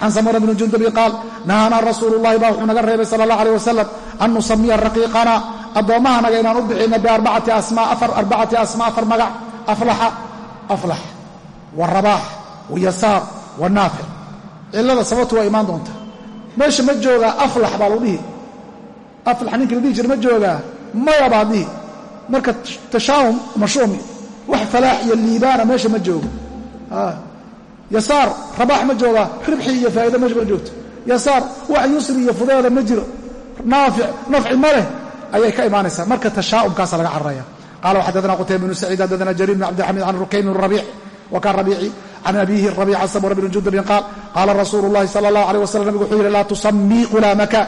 can samura bni jundubi qaal nahaanaa rasuulu llahi baa wuxuu naga reebay sala allah alيh wasalam an nusamiya raqiiqana addoommahanaga inaan u bixino biarbacati asmaa afar magac aflaxa aflax warabaax wayasaar wanaafic cillada sababtu waa imaan doonta meesha ma joogaa aflax baa lagu dhihi aflax ninki la dhihi jira ma joogaa maya baa dhihi marka tashaahum mashuumi wax falaax iyo liibaana meesha ma joogo yasaar rabaax ma joogaa ribxi iyo faa'ido meesha ma joogto. Yasaar wax yusri iyo fudeeda ma jiro. Naafic nafci ma leh ayay ka imaanaysaa. Marka tashaa'umkaasa laga cararaya qala xadana qutayba bnu saciid xadana jariir bn cabdiraxmiid can rukayn bn rabiic wa kan rabiici can abiihi rabiic can samura bni jundubin qaal qaala rasuulu llahi sala allahu alيh wasalam nabigu wuxuu yidhi laa tusamii qulaamaka.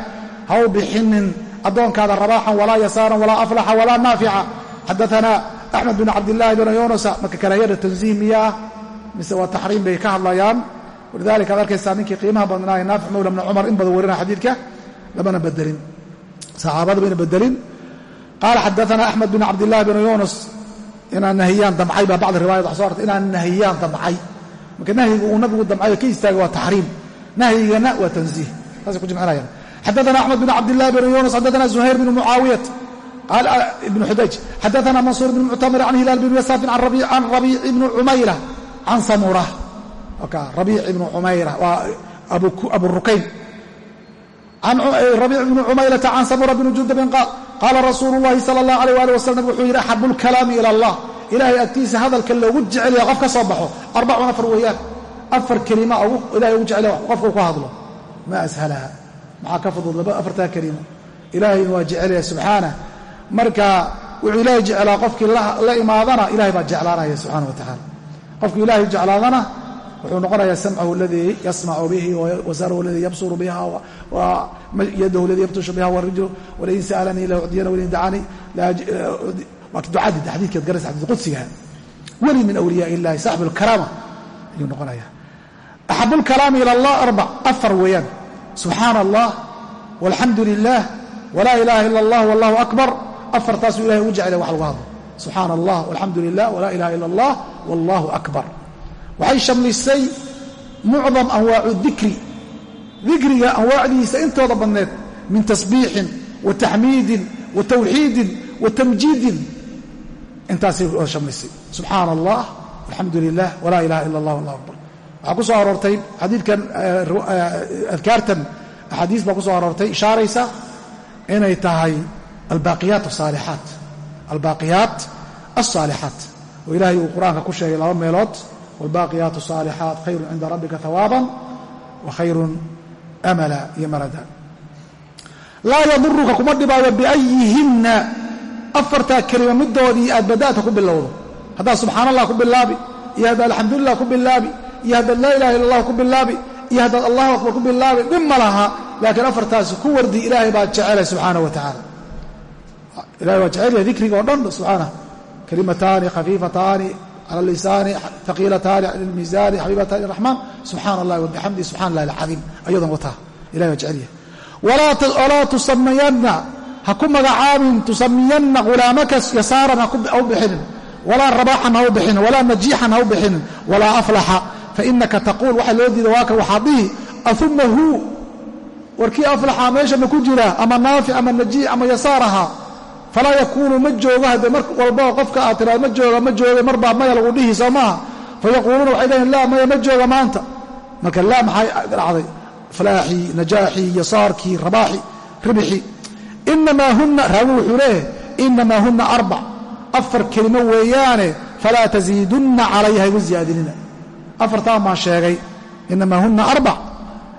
Ha u bixinin addoonkaada rabaaxan walaa yasaaran walaa aflaxa walaa naafica. Xadaana axmed bn cabdillahi bn yunusa marka karaahiyada tanziih miya ah mise waa taxriim bay ka hadlayaan. Walidalika ad arkaysaa ninkii qiimaha badnaaye naafic mawla bni cumar in badan warina xadiidka lamana bedelin saxaabada bayna bedelin qaala xadaana axmed bn cabdillahi bn yunus inaan nahiyaan damcay baa bacdi riwayat wax so artay inaan nahiyaan damcay. Marka nahyiga uu nabigu damcayo ka istaagay waa taxriim. Nahyigana waa tanziih. Saasay ku jimcinayaan. Xadaana axmed bn cabdillahi bn yunus xadaana zuhayr bn mucaawiyat ibn xudayj xadaana mansuur bn muctamir can hilaal bn yasaafin can rabiic ibn cumayra can samura rabiic ibnu cumayra waa abu rukayn. Rabiic ibni cumayrata can samura bni jundubin qaal qaala rasuulu llahi sala allah alيh ali wasalam wuxuu yidhi axabu lkalaami ila allah. Ilahay agtiisa hadalka loogu jecelaya qof ka soo baxo. Arbacun afar weeyaan. Afar kelima ilahay ugu jecelaya qofka u ka hadlo. Maa ashalaha maxaa ka fudud? Afartaa kelimo. Ilaahayna waa jecelaya subxaanah marka wuxuu ilaahay jeclaa qofkii la imaadana ilahay baa jeclaanaya subxana wa tacala qofkii ilaahay jeclaadana wuxuu noqonayaa samcahu aladii yasmacu bihi wasarahu aladii yabsuru biha yadahu aladii yabtushu biha warijlu walain sa'alanii laucdiyana walain dacanii waa ducadii xadiidkeed garaysa xadiid qudsiga weli min awliyaa illahi saaxibu lkaraama ayuu noqonaya axabu lkalaami ila allah arbac afar weeyaan. Subxaana allah walxamdu lilah walaa ilaha ila allah wallahu akbar. Afartaasuu ilahay ugu jeclay wax lagu hadlo subxaana allah walxamdu lilah walaa ilaha ila allah wallahu akbar. Waxay shamlisay mucdam anwaacu dikri dikriga anwaacdiisa intooda badneed min tasbiixin wa taxmiidin wa tawxiidin wa tamjiidin. Intaasay shamlisay subxaana allah alxamdu lilah walaa ilaha ila allah wallahu akbar. Waxaa ku soo aroortay xadiidkan adkaartan. Axaadiis baa ku soo aroortay ishaaraysa inay tahay albaaqiyaat asaalixaat albaaqiyaat alsaaliaat oo ilaahay uu qur'aanka ku sheegay laba meelood. waalbaaqiyaat asaalixaat khayrun cinda rabbika hawaaban wa khayrun amala iyo marada laa yaduruka kuma dhibaayo biayihinna afartaa kelima midoodii aad bada'ta ku bilowdo haddaad subxaan allah ku bilaabi iyo haddaad alxamdulilah ku bilaabi iyo haddaad laa ilaha illa allah ku bilaabi iyo haddaad allahu akbar ku bilaabi dhib ma laha laakiin afartaasi ku wardi ilaahay baad jecela subxaanah wa ilahay waa jecelyahay dikriga oo dhan subxaanah kalimataani khafiifataani cala lisaani haqiilataani cala lmiisaani xabiibataani raxmaan subxaana allahi wabixamdihi subxana allahi alcadiim ayadan wataa ilahay waa jecelyahay walaa tusamiyanna ha ku magacaabin tusamiyanna ghulaamaka yasaaran ha u bixinin walaa rabaaxan ha u bixinin walaa najiixan ha u bixinin walaa aflaxa fainaka taquul waxa loo diida waa kan waxaa dhihi auma hu warkii aflaxa meesha ma ku jira ama naafic ama najiix ama yasaar ahaa falaa yakuunu ma joogo haddee mar walbao qofka aad tiraado ma jooga ma jooga marbaa maya lagu dhihi soo maaha. Fayaquuluuna waxay leeyiin laa maya ma jooga maanta. Marka laa maxay dhacday? Falaaxii najaaxii yasaarkii rabaaxi ribixii inamaa huna raawi wuxuu leeyahay inamaa huna arbac afar kelimo weeyaane falaa tasiidunna calayha igu ziyaadinina. Afartaan sheegay inamaa huna arbac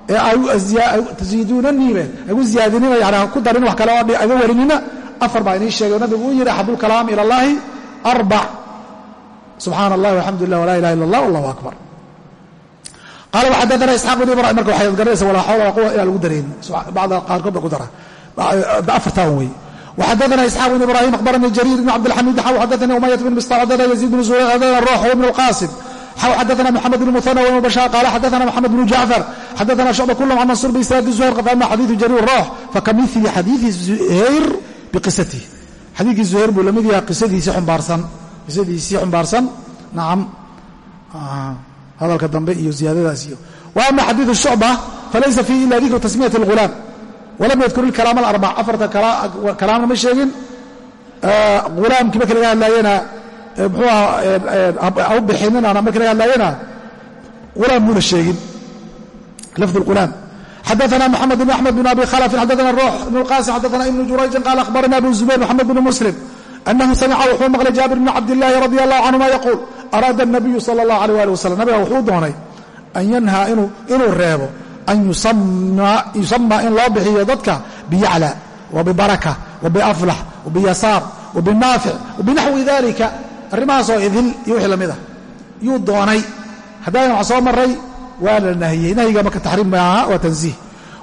ee tasiiduunaniibe igu ziyaadinina yani ku darin wax kale oo iga warinina afar baa inii sheegay o nabigu uu yidhi axabu lkalaam ila allahi arbac subxaana allahi walxamdu lilah walaa ilaha illa allah wallahu akbar qaala waxaddaana isxaaq bn ibrahim marka waxay garanaysa walaa xawla walaa quwa inaan lagu darayn bacda qaarkood ba ku dara afartaan wey وxadثna isxاaq بن ibrahim akhbaranii jrيir بn cabdالxamid xw xadثnii umayaة بn bsطاm xadثna yزيid بn zuhayr xadثna روح وبن الqاsim xw xadثna mxamed بn mثنى وبن bشhاr qala xadثna mxamed بن jacفر xadثna شhucba kulhm can mansur بisnaadi زuhayr qafama xadiiثu jrيir روح fakamili xadiiثi زuhayr biqisatihi xadiidkii zuhayr buu la mid yahaa qisadiisii xumbaarsan. Qisadiisii xumbaarsan. Nacam ah, hadalka dambe iyo ziyaadadaas iyo. Wa ama xadiidu shucba falaysa fiihi ila dikru tasmiyati اlghulaam walam yadkur ilkalaam alarbac afarta kalaamna ma sheegin. Ah, Hulaamkii markii laga hadlaayena eh, muxuu ahaa eh, eh, bixinina markii laga hadlaayena hulaam muuna sheegin. Lafd اlghulaam xadaثna mxamed bn axmed bn abi khalفin xadaثna ruux bn اlqasim xadaثna ibn jurayjin qala akhbarana abu zubayr mxamed bn muslim anahu samica wuxuu maqlay jaabir bn cabdillaahi radi allahu canهuma yaquul araada الnabiyu salى اllah alيh ali wasalam nabiga wuxuu doonay an yanhaa inuu reebo an yusama in loo bixiyo dadka biyacla wabibaraka wabiaflax wabiyasaar wabinaafic wabinaxwi dalika arrimahaasoo idil iyo wixii lamid ah yuu doonay haddaanan wax soo maray waa la nahiyey nahyiga marka taxriim maaha waa tanziih.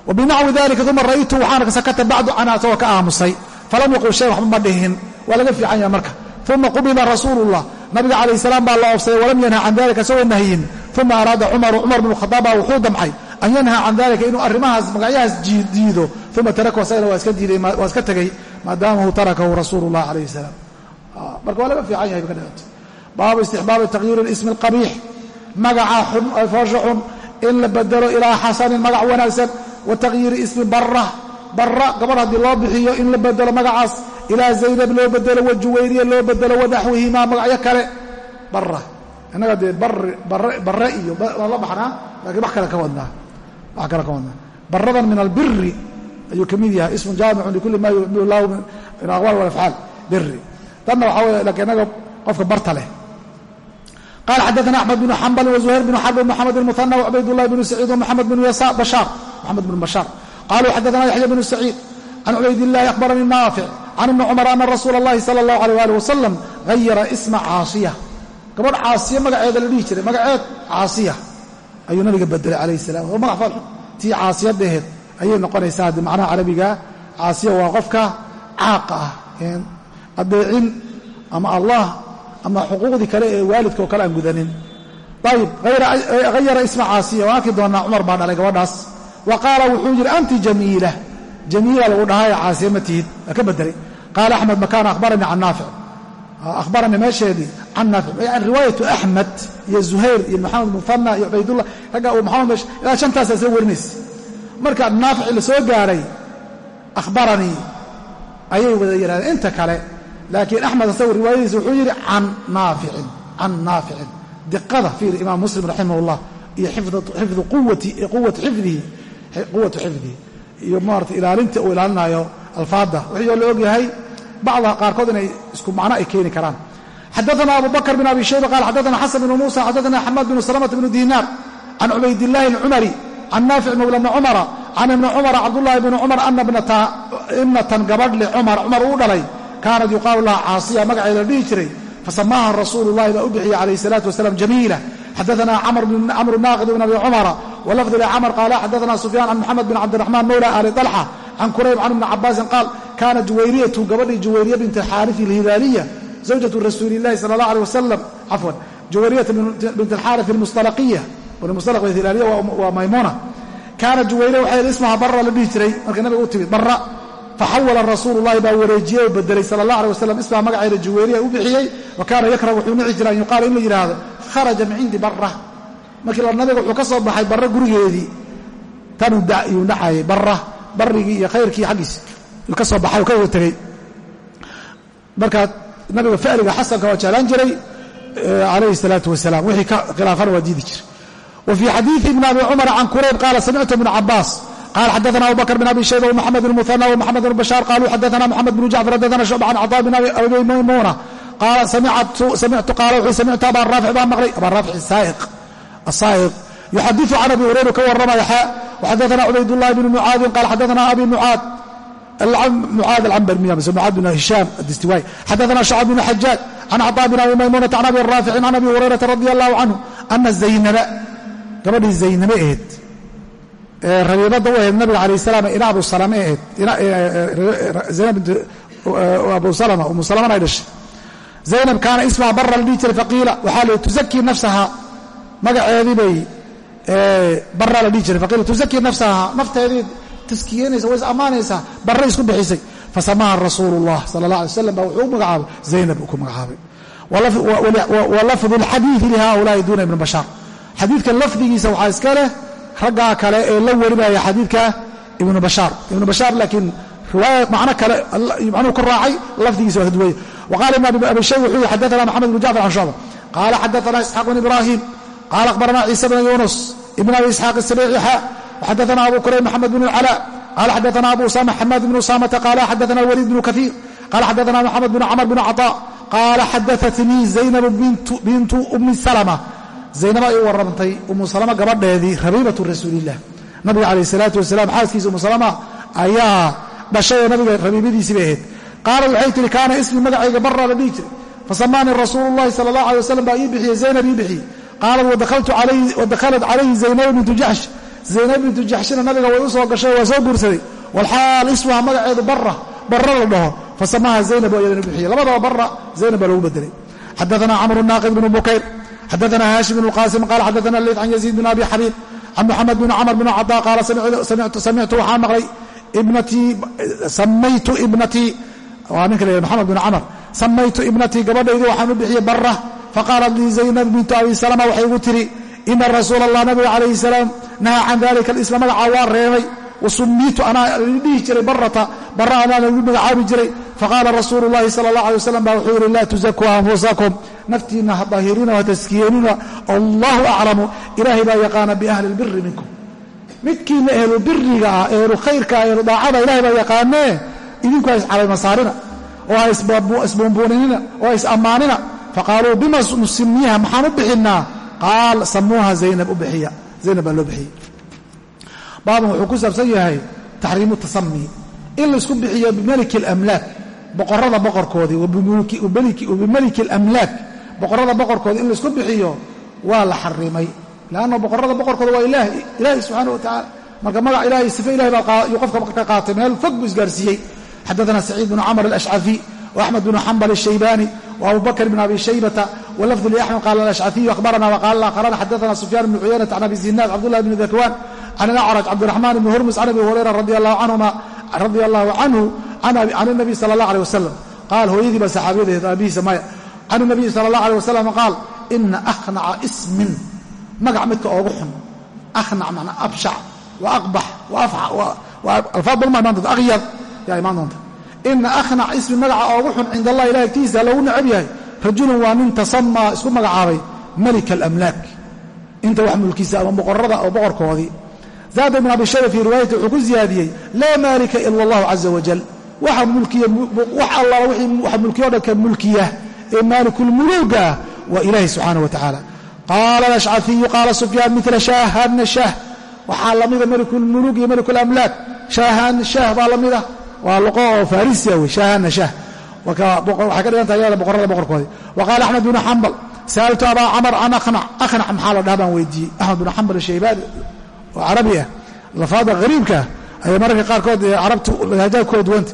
Wabinaxwi dalika uma ra'aytu waxaana sakata bacdu canha isagoo ka aamusay. Falam yaqul shayan waxba ma dhihin. Waa laga fiican yaha marka. Uma qubila rasuulullah. Nabiga calayh salaam baa la oobsaday walam yanha can dalika isagoo nahyin. Uma araada cumaru cumar bnu khadaab baa wuxuu damcay an yanhaa can dalika inuu arrimahaas magacyahaas diido. Uma tarakahu asagana waa iska tegey maadaamahu tarakahu rasuulu llah calayh salaam marka waa laga fiican yahay dhiganta baabu istixbaabi takyiiri ismi alqabiix magaca xun ee foosha xun in la bedelo ilaa xasanin magac wanaagsan wa takyiiri ismi bara bara gabadh haddii loo bixiyo in la bedelo magacaas ilaa zaynab loo bedelo wa juwayriya loo bedelo wanaxwihimaa magacyo kale bara innaga dee bare iyo la baxnaa? Laakiin wax kale ka wadnaa wax kale ka wadnaa. Baradan min albiri ayuu ka mid yahay ismun jaamicun likuli ma yuxmil llahu min aqwaal walafcaal biri tanna waxaa wey lakiin innaga qofka barta leh qala xadaana axmed bnu xambali wazuhayr bnu xarbi muxamed muhana wacubaydullahi bnu saciid wamuxamed bnu bashaar moxamed bnu bashaar qaluu xadaana yaxya bnu saciid can cubaydillahi akhbaranii naafic can ibni cumar ana rasuula allahi sala allahu aleyh ali wasalam hayara isma caasiya gabadh caasiya magaceeda la dhihi jiray magaceed caasiya ayuu nabiga bedelay calayhi salam war magac fadxu tii caasiyad aheed ayay noqonaysaa haddii macnaha carabigaa caasiya waa qofka caaqa ah adeecin ama allah ama xuquuqdii kale ee waalidka oo kale aan gudanin. Ayib hayara isma caasiya waan arki doonnaa cumar baa dhalay gabadhaas. Wa qaala wuxuu yidhi anti jamiila. Jamiila lagu dhahaye caasiya ma tihid waa ka bedelay qaala axmed makaana akhbaranii can naafic. Akhbaranii meesheedii can naafic. Yani riwaayatu axmed iyo zuhayr iyo maxamed muhana iyo cubaydullah ragga uu maxamed meesha ilaa shantaasaa soo warinaysa marka naafic la soo gaaray akhbaranii ayay wada yidhahdeen inta kale laakiin axmed asagu riwaayadiisa wuxuu yidhi can naaficin can naaficin. Diqada fiir imaam muslim raximah ullah iyo xifdu quwati xifdihi quwatu xifdihi iyo maarata ilaalinta uu ilaalinayo alfaadda. Wixii oo la og yahay bacda qaarkood inay isku macno ay keeni karaan. Xadaana abu bakr bn abi shayba qaal xadaana xasan bnu muusa xadaana xamaad bnu salamata bnu diinaar can cubaydillahi alcumari can naafic mawla bni cumara can ibni cumara cabdullaahi bni cumar ana ibnatan gabadh li cumar cumar uu dhalay kaanat yuqaalu laha caasiya magaceeda la dhihi jiray fasamaaha rasuulu llahi baa u bixiyey calayh salaatu wasalaam jamiila. Xadaana camr naaqid bn abi cumara walafdi licamr qaala xadaana sufyaan can moxamed bin cabdiraxmaan mawla ali dalxa can kurayb can ibni cabaasin qaal kaana juwayriyatu gabadhii juwayriya bint alxaarifi alhilaaliya zawjatu rasuuli illahi sala allah aleh wasalam cafwan juwayriyata bint alxaarif almustalaqiya mustalaq hilaaliya waa maymuuna kaana juwayriya waxay ismaha barra la dhihi jiray. Markay nabiga u timid barra faxawala rasuulu baa wareejiyey oo bedelay sala allah aleh wasalam ismaha magaceeda juwayriya u bixiyey wa kaana yakrah wuxuu nici jiray an yuqaala in la yidhaahdo kharaja min cindi barra markii nabiga wuxuu ka soo baxay barra gurigeedii tanuu yuu dhacayay barra barigii iyo khayrkii xaggiisi ka soo baxay oo ka tegey markaa nabiga fa'liga xasanka waa jeclaan jiray calayhi salaatu wasalaam wixii ka khilaafana waa diidi jiray wa fii xadiidi ibni abi cumar can kurayb qaala samictu ibn cabaas qal xadana abubakr bn abi shayba wmaxamed bn muhana wmaxamed bn bashaar qaluu xadana moxamed bn jacfar xadana shucba can cataa bin abi maymuna samictu qaala wuxuu samictu abaa raafic baa maqlay abaa raafic asaa'iq yuxadiثu can abi hurayra ka warramaya xa waxadana cubaydullahi bn mucaadin qaal xadana abi mucaad mucaad alcambari miya mise mucaad bn hishaam adistiwaay xadana shacb bn xajaaj can caطaa bin abi maymunata can abi raaficin can abi hurayrata radi allahu canhu ana zaynaba gabadhii zaynabe ahed rabiibadda u ahayd nabiga alayh salaam ina abu salama ahayd abu salama umu salamana ay dhashay. Zaynab kaana ismaa bara dhihi jiray faqiila waxaa la yidhi tusakii nafsaha. Magaceedii bay bara la dhihi jiray faqiila tusakii nafsaha. Nafteedii taskiyeynaysa way is ammaanaysaa barray isku bixisay. Fasamaha rasuulu llah allah alay slam baa wuxuu u magacaabay zaynab uu ku magacaabay. Walafdu alxadiidi lihaulaai duuna ibni bashaar. Xadiidkan lafdigiisa waxaa iska leh raggaa kale ee la warinaya xadiidka ibnu bashaar. Ibnu bashaar laakiin riwaaya macno kale macnuhu ku raacay lafdigiisa waa kaduwaya wa qala ibn abi shay wuxuu yihi xadaana maxamed bn jacfar can shucba. Qaala xadaana isxaaq bn ibrahim qaala akhbarana ciisa bn yuunus. Ibn abi isxaaq isabiixi xa waxadaana abu kurayb maxamed bn lcala qala xadaana abu usama xamaad bn usamata qaala xadaana waliid bn kaiir qaala xadaana maxamed bn camr bn caطa qaala xadaatnii zaynab bintu umi salma zaynaba ay u warramtay umu salama gabadheedii rabiibatu rasuulilah nabiga calayh salaatu wasalaam xaaskiisa umu salama ayaa dhashay oo nabiga rabiibadiisii bay ahayd. Qaalat waxay tihi kaana ismi magacayga barra la dhihi jiray. Fasamaanii rasuulu llahi sala allah alay wasalam baa ii bixiyey zaynab ii bixiyey. Qaalat wadakhalat calayhi zaynab bintu jaxsh zaynab bintu jaxshina nabiga way u soo gashay waa soo guursaday. Walxaal ismuha magaceedu barra barra la dhaho. Fasamaha zaynab waa iyadana bixiyey. Labadaba barra zaynab xadaana haashim bn اlqasim qala xadaana leyt can yaziid bn abi xabiib can moxamed bn camr bn caطa qaala samictu waxaa maqlay samaytu ibnatii waa ninka la maxamed bn camr samaytu ibnatii gabadhaydii waxaan u bixiyey bara faqaalat lii zaynab bintu abi salama waxay igu tiri ina rasuula allah nabiga calayhi salaam nahaa can dalika alisla magacaa waa reebay wasumiitu anaa dhihi jiray barata bara anaa lagu magacaabi jiray faqaala rasuulu llahi sala allah alay wasalam baa wuxuu yidhi laa tuzakuu anfusakum naftiinna ha daahirina ha taskiyenina allahu aclamu ilaahay baa yaqaana biahli lbiri minkum midkiina ehlu biriga ah ehlu khayrka ehlu daacada ilahay baa yaqaanee idinku ha iscalaymasaarina oo ha isbuunbuuninina oo ha is-ammaanina faqaaluu bima nusimiiha maxaan u bixinnaa qaal samuuha zaynab u bixiya zaynab baa loo bixiyey baaban wuxuu ku saabsan yahay taxriimu tasami in laysku bixiyo bimaliki alamlaak boqorada boqorkoodii wabimaliki alamlaak boqorada boqorkoodii in laysku bixiyo waa la xarimay leanna boqorrada boqorkooda waa ilaahi ilaahi subxaana wa tacaala marka magac ilahay sife ilahay baa yuu qofka ka qaatay meel fog buu isgaarsiiyey xadaana saciid bnu camr alashcafi وأحمد بن حنبل الشيباني وأبو بكر بن أبي شيبة واللفظ لأحمد قال الأشعثي أخبرنا وقال الآخران حدثنا سفيان بن عيينة عن أبي الزناد عبد الله بن ذكوان can alacraj cabdiraxmaan ibni hurmus can abi hurayra radia allaahu canhu can nabiy sala allah aleh wasalam qaal hooyadii baa saxaabiyadeed aabihiisa maya can nabiyi sala allah aleh wasalam qaal ina ahnaca ismin magac midka oogu xun ahnac manaa abshac wa aqbax alfaad badan imaan doonta akhyar yaa imaan doonta ina ahnac ismi magaca oogu xun cinda allah ilah agtiisa lagu necab yahay rajulun waa nin tasamaa isku magacaabay malik alamlaak inta wax mulkiisa ama boqorada oo boqorkoodii zaada ibn abi shayba fii riwaayati wuxuu ku ziyaadiyey laa maalika ila allahu caza wajal waxa allaala waxa mulkiyo o dhan ka mulkiya ee maalikulmuluuga ah waa ilaahi subxaana wa tacaala qaala alashcafiyu qaala sufyaan mila shaahana shaah waxaa lamida melikulmuluug iyo melikulamlaak shaahana shaah baa lamida waa luqo oo farisia wey shaahana shaah waxay ka dhigan tahay yada boqorada boqorkoodii wa qaala axmed bnu xambal sa'altu abaa camar can aqnac aqnac maxaa la dhaha baan weydiiyey axmed bnu xambal shaybaani oo carabi ah lafaada hariibka ah ayay mararka qaarkood carabtu lahaajaad kula duwanta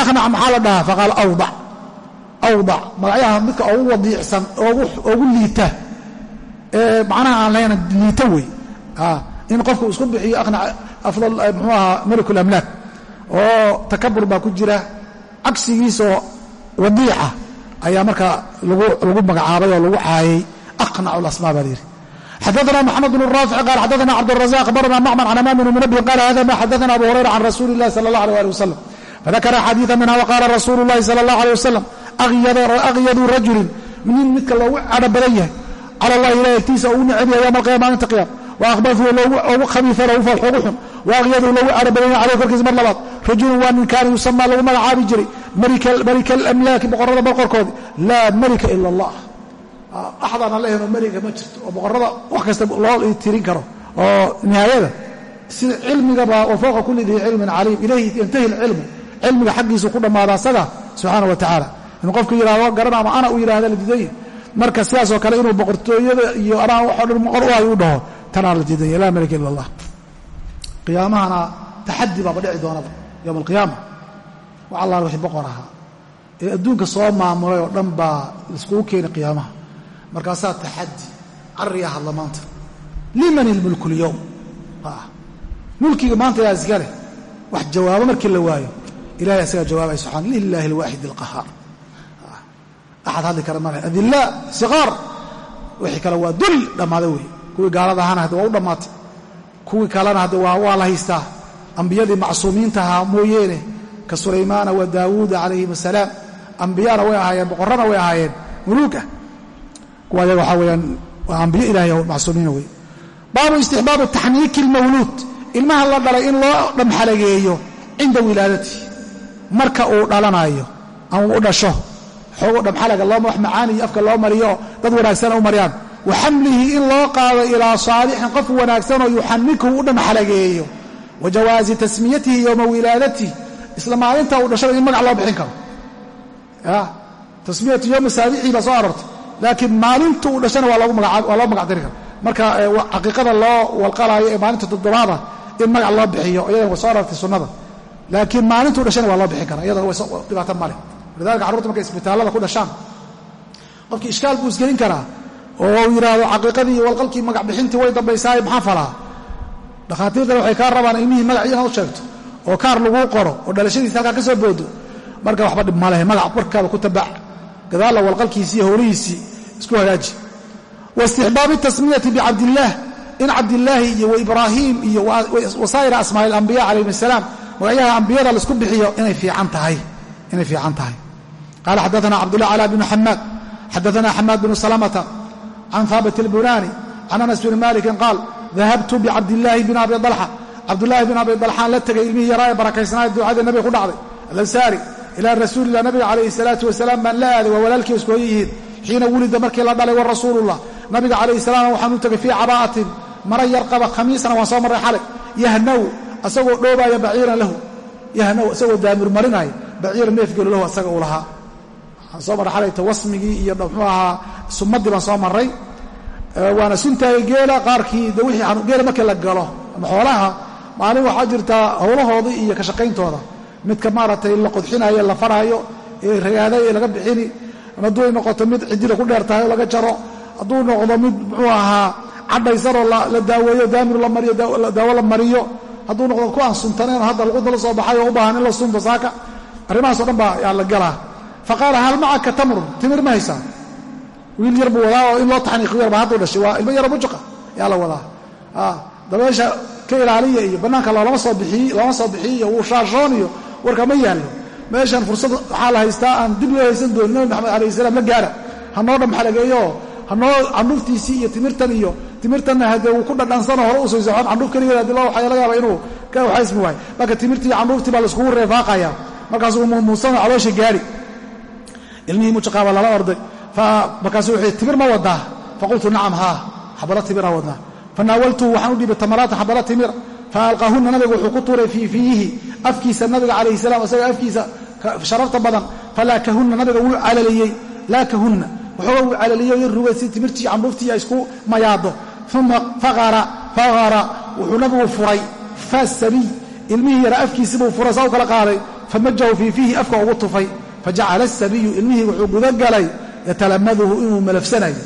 akhnac maxaa la dhahaa? Faqaal awdac awdac magacyaha midka ugu wadiicsan ugu liita ee macnaha aan lahayna liita wey. In qofku isku bixiyo akhnac afdal muxuu ahaa meliku lamlaak oo takabur baa ku jira cagsigiisoo wadiica ayaa markaa lagu magacaabay oo lagu caayay aqnac lasmaa baa layidhi xadana mxamed bn raafic qaal xadana cabdالrazaq abarna macmar can amaan bn munabih qala hada ma xadana abu hurayra can rasuuli اllahi salى اllah alيه ali wasalam fadakara xadiiثa minha waqala rasuulu اllahi salى اllah alيه wasalam akyadu rajulin nin midka loogu cadho badan yahay cala allahi ilahi agtiisa ugu necab yahay yowma alqiyama maalinta qiyam waaqbahu ugu khabiifa ugu falxugu xun waakyadu loogu cadho badan yahay caleyh korkiisa mar labaad rajulun waa nin kaana yusamaa lagu magacaabi jiray malika alamlaaki boqorada boqorkoodi laa malika ila allah axdaan aan leeyahin oo meliga ma jirto oo boqorada wax kasta loo tirin karo oo nihaayada sida cilmigaba wa fowqa kulli dii cilmin caliim. Ilayhi yantahi lcilmu cilmiga xaggiisu ku dhammaada asaga subxaana wa tacaala. Inuu qofku yidhahdo garan ama ana u yidhahda la diidanya marka sidaasoo kale inuu boqortooyada iyo anaa waxoo dhan boqor u hay u dhaho tanaa la diidanya laa malika ila allah. Qiyaamahana taxadi baaba dhici doonaba yowma alqiyaama wax allaala wixii boqor ahaa. Ee adduunka soo maamulay oo dhan baa laiskugu keenay qiyaamaha markaasaa taxadi cariya hadla maanta. Liman ilmulku lyowm mulkiga maanta yaa iska leh. Wax jawaabo markii la waayo ilahay asagaa jawaabaya subxana lilahi alwaaxid alqahaar. Axad hadli kara maleh adilaa siqaar wixii kale waa dul dhammaaday wey kuwii gaalada ahaana hadda waa u dhammaatay kuwii kalena hadda waa la haystaa ambiyadii macsuumiintahaa mooyeene ka sulaymaana wa daawuuda calayhim asalaam ambiyana way ahaayeen boqorrana way ahaayeen muluuga kuwa ayaga waxaa weyaan waa ambiyo ilahay oo macsuumiina wey baabu istixbaabi taxniiki lmawluud ilmaha la dhalay in loo dhamxalageeyo cinda wilaadati marka uu dhalanayo ama u dhasho xoogo dhamxalaga looma wax macaani iyo afka loo mariyo dad wanaagsan u maryaan wa xamlihi in loo qaado ilaa saalixin qof wanaagsanoo yuxanikuhu u dhamxalageeyo. Wa jawaazi tasmiyatihi yowma wilaadatihi. Isla maalinta uu dhashada in magac loo bixin karo. Tasmiyatu yowma saabixii soo aroortay laakiin maalinta uu dhashana waa loo magacdiri kara marka caqiiqada loo walqalaayo ee maalinta toddobaada in magac loo bixiyo iyadan way soo aroortay sunnada. Laakiin maalintuu dhashana waa loo bixin kara iyadana dhibaato male walidalika carruurta markay isbitaallada ku dhashaan qofkii ishkaal buu isgelin karaa oo uu yidhaahdo caqiiqadii iyo walqalkii magac bixintii way dambaysaaye maxaa falaa dhakhaatiirtana waxay kaa rabaan ilmihii magacii inaad u sheegto oo kaar laguu qoro oo dhalashadiisa halkaa ka soo boodo. Marka waxba dhib maleh magac warkaaba ku tabac. Gadaalla walqalkiisii howlihiisii isku hagaaji. Waistixbaabi tasmiyati bicabdillaah in cabdillaahi iyo waibraahiim iyo wasaa'ira asmaa'i alambiya calayhim asalaam magacyaha ambiyada la isku bixiyo inay fiican tahay qaala xadaana cabdullah cala bnu xamaad xadaana xamaad bnu salamata can haabit albunani can anas bni malikin qaal dahabtu bicabdillaahi bn abi dalxa. Cabdullaahi bin abi dalxaan la tegay ilmihii yaraa ee barakaysnaaya ducadii nabiga ku dhacday. Alansaari ilaa rasuulilah nabiga calayhi salaatu wasalaam baan la aaday waa walaalkii isku hoy yihiin xiina wulida markii la dhalay wa rasuulullah. Nabiga calayhi salaam waxaan u tegay fii cabaa'atin mara yar qaba khamiisana waan soo marray xalay yahnaw asagoo dhoobaaya baciiran lahu. Yahnaw isagoo daamir marinaayo baciiran neefgelo lahu asaga uu lahaa. Waxaan soo marray xalayta wasmigii iyo muxuu ahaa sumadii baan soo marray waana suntaagay geela qaarkii de wixii geela markii la galo ama xoolaha maalin waxaa jirtaa howlahoodii iyo ka shaqayntooda. Midka maaragtay hadduu noqoto mid cidila ku dheer tahay oo laga jaro hadduu noqdo mid muxuu ahaa cadhaysanoo la daaweeyo daamir la mariyo daawo la mariyo hadduu noqdo ku aan suntaneen hadda luqunta soo baxay oo u baahan in la sunto saaka arrimahaasoo dhan baa yaa la galaa. Fa qaala hal macaka tamrun? Timir ma haysaa wiil yar buu wadaa oo in loo taxniiqiyo yar baa hadduu dhashay. Waa ilmo yaro bujuqa yaa la wadaa. Dabeesha ka ilaaliya iyo bannaanka loolama soo bixiy iyo wuu shaashoon iyo warka ma yaallo meeshan fursad waxaa la haystaa aan dib loo haysan doonin nabi maxamed alayh salaam la gaara hanoo dhamxalageeyo hanoo candhuuftiisii iyo timirtan iyo timirtanna haddee wuu ku dhadhansanoo hore u soo socon candhuuf keligeed haddii loo waxaa laga yaaba inuu ka waxaysmi waayo. Marka timirtii iyo baa laiskugu reefaaqaya. Markaasuu muumuusano caloosha gaari ilmihii mujiqaaba lala orday. Markaasuu wuxuu timir ma wadaa faqultu nacam haa. Xabalo timira wadnaa fanaawaltuhu waxaan u dhiibay tamaraatan xabalo timira faalqaahunna nabiga wuxuu ku tuuray fii fiihi afkiisa nabiga calayhi salam isagoo afkiisa sharafta badan falaakahunna nabiga wuu calaliyey laakahunna waxooga wuu calaliyey o rugay si timirtii candhuuftii ay isku mayaado uma faqara wuxuu nabigu furay fasabiy ilmihii yara afkiisibuu furay saa u kala qaaday famajahu fii fiihi afka ugu tufay fajacala asabiyu ilmihii wuxuu gudagalay yatalamaduhu inuu malafsanayo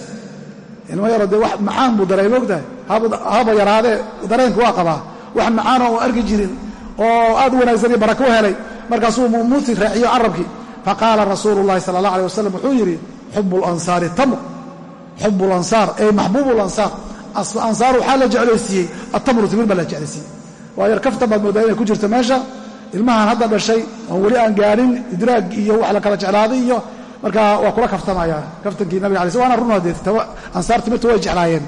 ilmo yaro dee wax macaan buu daray moogtahay haba yaraadee dareenka waa qabaa wax macaanoo u arki jirin oo aad u wanaagsan iyo barako u helay markaasuu mumuuti raaciyo carabkii faqaala rasuulu llahi sala allah aleh wasalam wuxuu yidhi xubu lansaari tamr. Xubu lansaar ey maxbuubu lansaar ansaar waxaa la jeclaysiiyey atamru timir baa la jeclaysiiyey. Waa yar kaftan baad moodaa inay ku jirto meesha. Ilmahan hadda dhashay oon weli aan gaarin idraag iyo wax la kala jeclaaday iyo markaa waa kula kaftamaya kaftankii nabiga alay sl waana run hadee ansaar timirta way jeclaayeen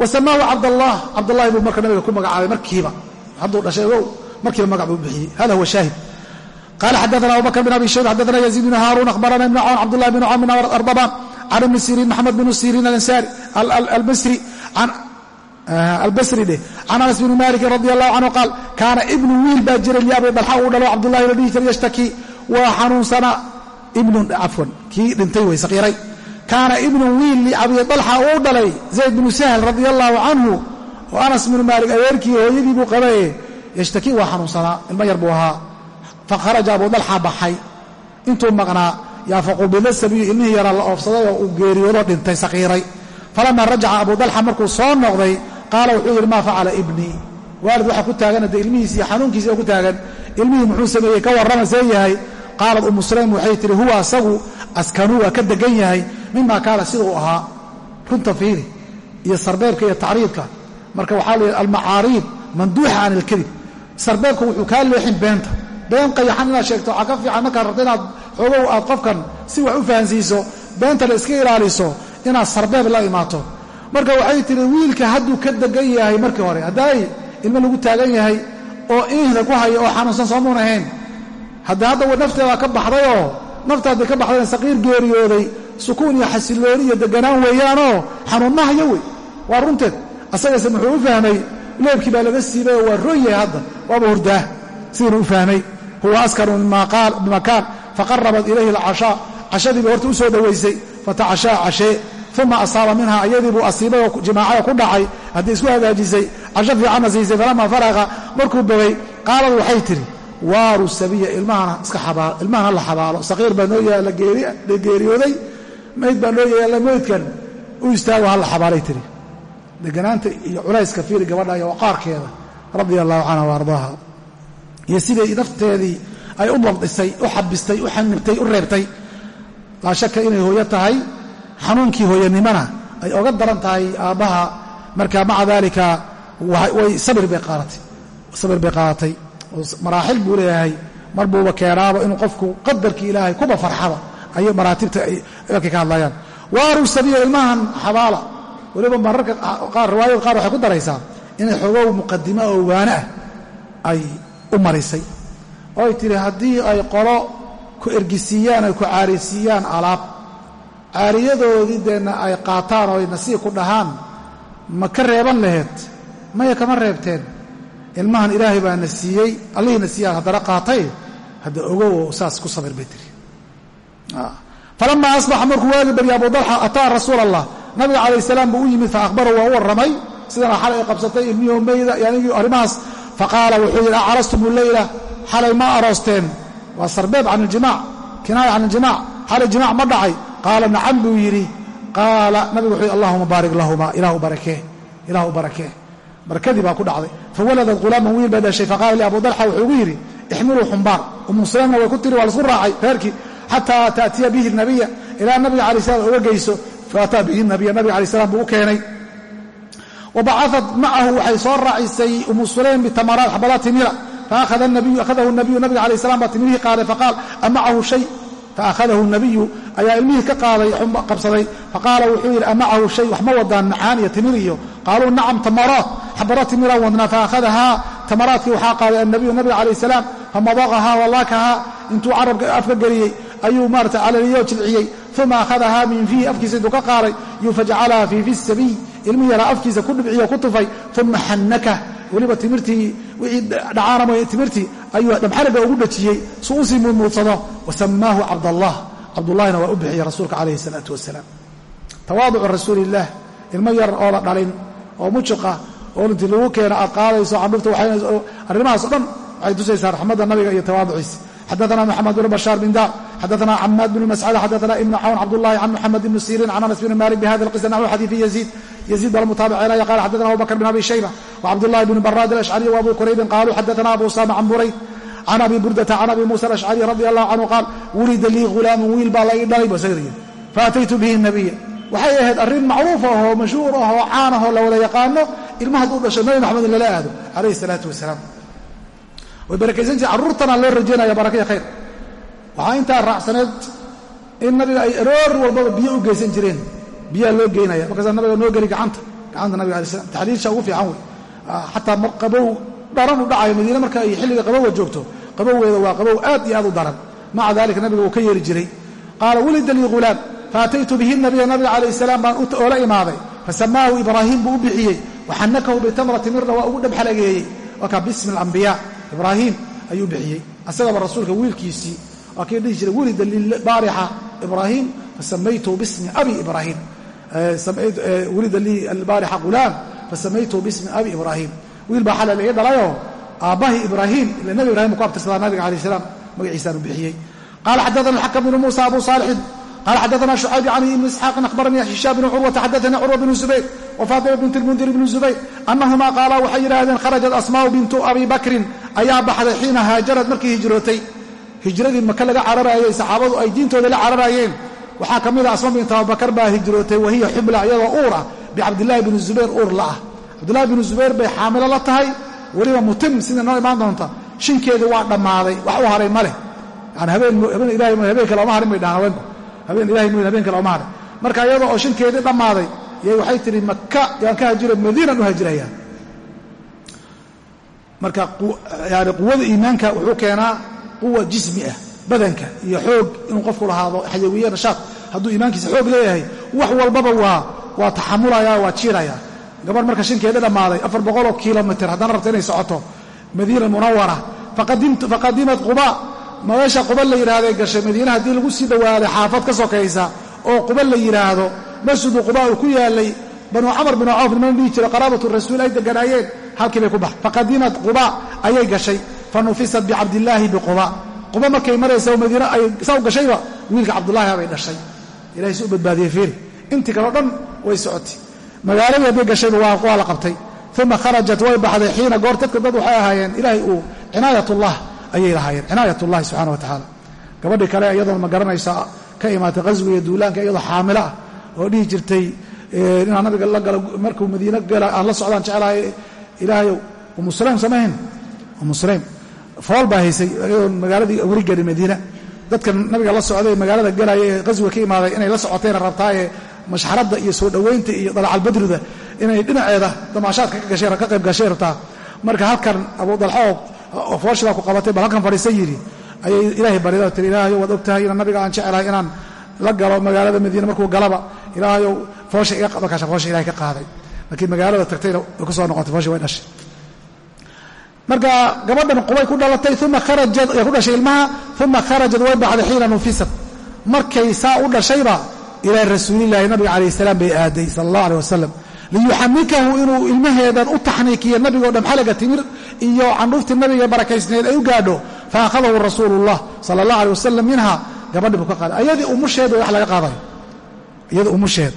wa samaahu cabdallah cabdallahi buu marka nabiga ku magacaabay markiiba. Hadduu dhashay ogow markiiba magac buu bixiyey. Hada huwa shaahid. Qala xadaana abu bakr bn abi shayb xadaana yaziid bn haarun akhbarana ibn cawn cabdullah bn cawn min arbabaan can ibni siriin maxamed bn siriin alansari albasri albasri dheh can anas bni malikin radi allahu canhu qaal kaana ibnu wiil baa jiray liabi dalxa uu dhalo cabdullahi la dhihi yashtaki waa xanuunsana ibnun cafwan kii dhintay wey saqiiray kaana ibnu wiil liabi dalxa uu dhalay zayd bnu sahl radia allahu canhu oo anas bnu maalik adeerkii hooyadii buu qabaye yashtaki waa xanuunsanaa ilmo yar buu ahaa. Fakharaja abu dalxa baxay. Intuu maqnaa yaa faqubida sabiyu ilmihii yaraa la oofsaday oo uu geeriyoodoo dhintay saqiiray falamaa rajaca abu dalxa markuu soo noqday qaala wuxuu yidhi maa facala ibnii? Waalid waxaa ku taagan dee ilmihiisi iyo ilmihii muxuu sameeyey ka warrama yahay qaalat umu sulaym waxay tihi huwa asagu askanuu waa ka degan yahay mima kaana sida uu ahaa runta fiiri iyo sarbeebka iyo tacriidka marka waxaa la yidhi almacaariid manduuxa can ilkadib sarbeebka wuxuu kaa leexin beenta been qayaxan inaad sheegto waxaa ka fiican markaad rabto inaad xoogow aad qofkan si wax u fahansiiso beentana iska ilaaliso inaad sarbeeb la imaato marka waxay tihi wiilka hadduu ka degan yahay markii hore haddaay ilmo lagu taagan yahay oo iihda ku haya oo xanuunsan soomuun ahayn hadda hadda nafteeda ka baxdayoo naftaadii ka baxdayna saqiir geeriyooday sukuun iyo xasillooni iyo deganaan weeyaanoo xanuun ma hayo wey. Waa runteed. Asagase muxuu u fahmay leebkii baa laga siibay waa roon hadda. Waaba hurdaa. Sidiina u fahmay huwa askaru bimakaan faqarabat ilayhi alcashaa. Cashadiiba horta u soo dhowaysay fatacashaa cashee. Uma asaaba minha iyadiibuu asiibay oo jimaacada ku dhacay. Haddii isku hagaajisay casho fiicanna siisay falamaa faraqa. Markuu bogay qaalad waxay tidhi waaru sabiya ilmahana la xabaalo saqiir baa noo yaalla la geeriyooday. Mayd baa noo yaalla maydkan. U istaago ha la xabaalay tiri. Deganaanta iyo culayska fiiri gabadha iyo waqaarkeeda radia allahu canha wa ardaaha iyo siday nafteedii ay u dabdisay u xabistay u xanibtay u reebtay. Laa shaka inay hooyo tahay xanuunkii hooyanimona ay oga daran tahay aabbaha marka maca daalika sabir bay qaadatay maraaxil buu leeyahay mar buuba keenaaba inuu qofku qadarkii ilaahay kuba farxaba ayay maraatibta markay ka hadlayaan. Waaru sabiya ilmahan xabaala. Weliba mararka qaar riwaayada qaar waxay ku daraysaa inay xogow muqadimo oo waane ah ay u marisay. Oo ay tidhi haddii ay qolo ku ergisiiyaan ay ku caarisiiyaan alaab caariyadoodii deenna ay qaataan oo ay nasiib ku dhahaan ma ka reeban laheed? Maya kama reebteen ilmahan ilaahay baa na siiyey allihiina siiyaan haddana qaatay hadda ogow saas ku sabir bay tiri. Falamaa asbaxa markuu waagi barya abu dalxa ataa rasuul allah nabiga calayh salaam buu u yimid fa akhbarahu waa u warramay. Sidana xalay ay qabsatay ilmihii mayda yanigii arrimahaas. Faqaala wuxuu yidhi acarastum leyla xalay ma aroosteen. Waa sarbeeb can iljimac kinaaya can iljimac xalay jimaac ma dhacay. Qaala nacam buu yidhi. Qaala nabigu wuxuu yidhi allahuma baarik lahuma ilah u barakee ilah u barakee barakadii baa ku dhacday. Fawaladat ghulaaman wiil bay dhashay faqaala li abu dalxa wuxuu ugu yidhi ixmiluu xumbaar. Umu sulaymna way ku tiri waa la isku raacay reerkii xataa taatiya bihi nabiya ilaa nabiga alay slam uga geyso faataa bihi nabiya nabiga alay slam buu u keenay. Wabacaat macahu waxay soo raacisay umu sulaym bitamaraat xabadaat timira. Faahadahu nabiyu nabiga alay slam baa timirihii qaaday faqaal amacahu shay faahadahu nabiyu ayaa ilmihii ka qaaday qabsaday faqaala wuxuu yidhi amacahu shay wax ma wadaan macaan iyo timir iyo qaaluu nacam tamaraat xabadaat timiraan wadnaa faahadahaa tamaraadkii waxaa qaaday annabiyu nabiga calayh salaam famadaqahaa walaakahaa intuu carabka afka geliyey ayuu maarata calaliyo jilciyey uma akhadahaa min fiihi afkiisa intuu ka qaaday yuu fajacalaha fii fi sabiy ilmi yaraa afkiisa ku dhibciyo ku tufay uma xannaka weliba timirtii wixii dhacaana mooye timirtii ayuu dhamxariga ugu dhajiyey su u sii muudmuudsado wasamaahu cabdallah. Cabdullahina waa u bixiyey rasuulka calayhi salaatu wasalaam tawaaducu rasuuliillaah ilmo yar oo la dhalin oo mujiqa oo intii lagu keeno aad qaadayso candhufta waxaynayso arrimahaas o dhan waxay tusaysaa raxmadda nabiga iyo tawaaduciisa xadana mxamed bn bashaar bin dar xadana xamaad bn mascud xadana ibn cawn cabdulahi can muxamed bn sirin can anas bn malik bhada qisa naxu xadiii yaziid yaziid baa mutaabicinaya qala xadana abubakr bn abi shayba wcabdulahi bn baraad alashcariy wabu quraybin qaaluu xadana abu usama can buray can abi burdata can abi muusa alashcari radi allahu canhu qaal wulida lii hulaamun wiil baa la ii dhalay basagriya faataytu bihi nabiya waxay ahayd arrin macruuf ahoo mashhuur ahoo caan ahoo lawada yaqaano ilma hadduu dhasho nabi maxamed in lala aado calayhi salaatu wasalaam way barakaysan jireen carruurtana loo rajaynaya barakaya khayr. Waxaa intaa raacsaneed in nabiga ay aroor walbaba biyo u geysan jireen. Biyaa loo geynaya markaasaa nabiga noo geli gacanta. Gacanta nabiga alai slam taxliilsha ugu fiican wey xataa qabow dharan u dhacayo madiine marka ay xilliga qabowga joogto. Qabowgeeda waa qabow aad iyo aad u daran. Maca dalika nabiga uu ka yeeli jiray. Qaala wulida lii faataytu bihi nabiya nabiga calayh salaam baan oola imaaday. Fasamaahu ibraahiim buu u bixiyey. Waxanakahu bitamrati mirna waa ugu dhabxalageeyey wakaa bismi alambiyaa ibraahiim ayuu bixiyey. Asagaba rasuulka wiilkiisii waa kii dhihi jiray wulida libaarixa ibraahiim fasamaytuhu bismi abi ibraahiim wulida lii albaarixa ghulaam fasamaytuhu bismi abi ibraahiim wiil baa xalal iga dhalayoo aabbahii ibraahiim ila nebi ibrahim ku abtirsadaa nabiga calayh salaam magaciisaanu bixiyey. Qaala xadaana alxakam bnu muusa abu saalixin qala xadaana shucayb can ibni isxaaqin akhbaranii hishaam bnu curwata xadaanii curwa bnu zubayr wa faatima bint lmundir bni zubayr annahumaa qaala waxay yidhaahdeen kharajat asmaa'u bintu abi bakrin ayaa baxday xiina haajarad markii hijrootay. Hijradii maka laga cararaayey saxaabadu ay diintooda la cararaayeen waxaa ka mid a asma bint abubakar baa hijrootay wahiya xubla iyadoo uur ah bicabdillaahi bni zubayr uur la ah. Cabdillahi bnu zubayr bay xaamilo la tahay weliba mutim sida noo imaan doonta. Shinkeedii waa dhammaaday wax u haray ma leh. Yani habeen ilahay m habeen kale oma harin bay dhahaan haweenku habeen ilahay mooyn habeen kale oma harin. Marka iyadoo oo shinkeedii dhammaaday yay waxay tihi maka yaan ka hajiro madiinan u hajiraya marka yani quwada iimaanka wuxuu keenaa quwa jismi ah badanka iyo xoog inuu qofku lahaado xayawiye nashaad hadduu iimaankiisa xoog leeyahay wax walbaba waa waa taxamulaya waa jiiraya gabarh marka shinkeeda dhammaaday afar boqoloo kilomitr haddana rabta inay socoto. Madiina munawara faqadimat quba. Meesha quba la yidhahday gashay madiine haddii lagu sii dhowaaday xaafad ka sokaysa oo quba la yidhaahdo masjidu quba uu ku yaalay banu camar binu cawf niman dhihi jira qaraabatu rasuul ay deganaayeen halkii bay ku bax. Faqadimat quba ayay gashay. Fa nufisat bicabdillaahi biquba quba. Markay maraysa madiine ay saa u gashayba wiilka cabdullaahi bay dhashay. Ilahay si u badbaadiyey fiiri intii kaleo dhan way socotay. Magaaladii hadday gashayba waa la qabtay. Uma kharajat way baxday xiina goor dadka dad waxay ahaayeen ilaahay uu cinaayatullah ayay lahaayeen. Cinaayatullahi subxana wa tacaala. Gabadhii kale iyadoon ma garanaysa ka imaatay qaswiga duulaanka iyadoo xaamilo ah oo dhihi jirtay inaan nabiga la galo markuu madiine gala aan la socdaan jeclahay ilaahayow umu sulaym samayn. Umu sulaym fool baa haysay magaaladii weli gelin madiina. Dadka nabiga la socday magaalada galaya ee qaswiga ka imaaday inay la socotayna rabtaaye mashxaradda iyo soo dhowaynta iyo dalacalbadrida inay dhinaceeda damaashaadka ka qayb gashay rabtaa. Marka halkan abu dalxo oo fooshidaa ku qabatay bal halkan fadhiisan yidhi ayay ilaahay barida tiri ilaahayow waad og tahay inaan nabiga aan jecelahay inaan la galo magaalada madiine markuu galaba ilaahayow foosha iga markaasha foosha ilahay ka qaaday laakiin magaalada tagtayna way ku soo noqotay foosha way dhashay. Marka gabadhan qubay ku dhalatay uma kharajad ay ku dhashay ilmaha uma kharajad way baxday xiina nufisat markay saa u dhashayba ilaa rasuulillahi nabiga calayh salaam bay aaday sala allah aleh wasalam liyuxamikahu inuu ilmaheedan u taxniikiyo nabigoo dhamxalaga timir iyo candhuuftii nabiga barakaysneed ay u gaadho fa akhadahu rasuulullah sala allah aleh wasalam minha gabadhi buu ka qaaday. Ayadii umusheed wax laga qaadayo. Iyadii umusheed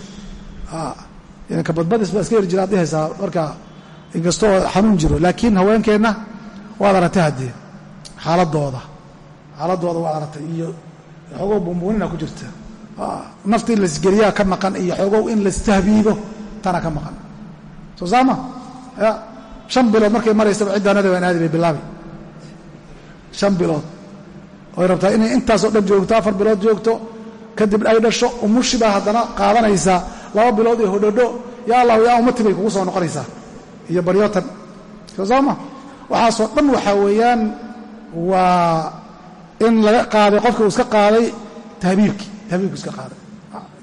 ka badbadis baa iska heri jira dhihaysaa marka inkastoo xanuun jiro laakiin haweenkeenna waad aragtay haddee xaaladooda xaaladooda waad aragtay iyo xoogow bumbuunina ku jirta. Nafta in laisgeliyaa ka maqan iyo xoogow in laistahbiibo tana ka maqan. Soo saama? Ya shan bilood markay maraysaba ciddaanada waan aadi bay bilaabi. Shan bilood. Oy rabtaa inay intaasoo dhan joogto afar bilood joogto kadib ay dhasho umushi baa haddana qaadanaysaa laba bilood iyo hodhodho. Yaa allahu yaa ummati bay kugu soo noqonaysaa. Iyo baryootan soo waxaasoo dhan waxaa weeyaan waa in laga qaaday qofki uu iska qaaday tahbiibkii tahbiibku iska qaaday.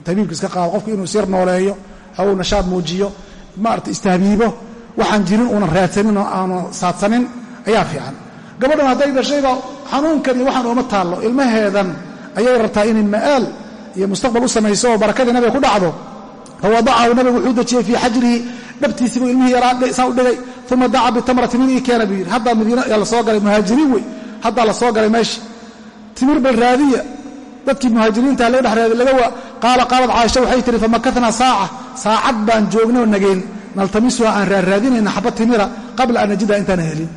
Tahbiibku iska qaado qofku inuu isyar nooleeyo xoogu nashaad muujiyo maarata istahbiibo waxaan jirin uunan raadsanin oo aanan saadsanin ayaa fiican. Gabadhan hadday dhashayba xanuunkan iyo waxaan ooma taallo. Ilmaheedan ayay rabtaa inay ma'aal iyo mustaqbal u samayso oo barakadii nabiga ku dhacdo fawadacahu nabigu wuxuu dejiyey fii xajrihi dhabtiisiibuu ilmihii yaraa u dhigay uma daca bitamra timir ii keena buu yidhi haddaa madiina yaa la soo galay muhaajiriin wey haddaa la soo galay meesha timir bal raadiya dadkii muhaajiriinta laga dhex raadiy laga qaala qaalad caaisha waxay tihi famakatnaa saaca saacad baan joognoo nageen naltamisuha aan raarraadinayna xaba timira qabla an najida intaana helin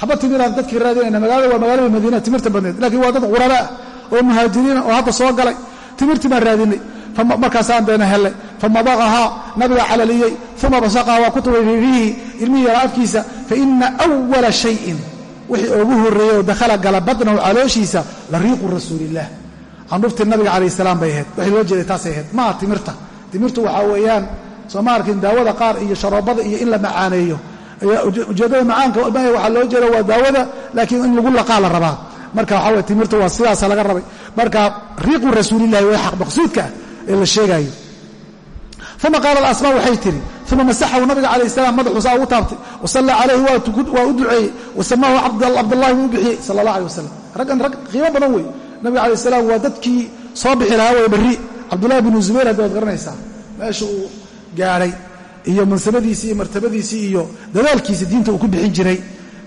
xaba timiraan dadkii raadinayna magaalada waa magaalada madiina timirta badneed laakiin waa dad qurabaa oo muhaajiriina oo hadda soo galay timirtii baan raadinay markaasaan deena hellay famadaqahaa nabiga calaliyey uma basaqaha waa ku tubay fiifiihi ilmihii yaraa afkiisa faina wala shayin wixii ugu horreeyey oo dakhala gala badnahu calooshiisa la riiqu rasuulillaah candhuftii nabiga calayh salaam bay ahayd waxay loo jeeday taasay ahayd maa timirta timirtu waxaa weeyaan soo ma arkin daawada qaar iyo sharoobada iyo in la macaaneeyo ujeeddada macaanka waxaa loo jeeda waa daawada laakiin in lagu laqaa la rabaa marka waxaa weye timirta waa sidaasa laga rabay marka riiqu rasuulillahi waa xaq maqsuudka ah ee la sheegaayo uma qaala asmaa waxay tihi uma masaxahu nabiga calayh salaam madaxuu saa ugu taabtay wasalla calayhi waa u duceeyey wasamaahu cabdallahi buu u bixiyey sala allah aleh wasalam raggan rag qiimo badan wey. Nabiga calayh salaam waa dadkii soo bixi lahaa way barri cabdullahi binu zubayr hadda waad garanaysaa. Meesha uu gaadhay iyo mansabadiisii iyo martabadiisii iyo dadaalkiisa diinta uu ku bixin jiray.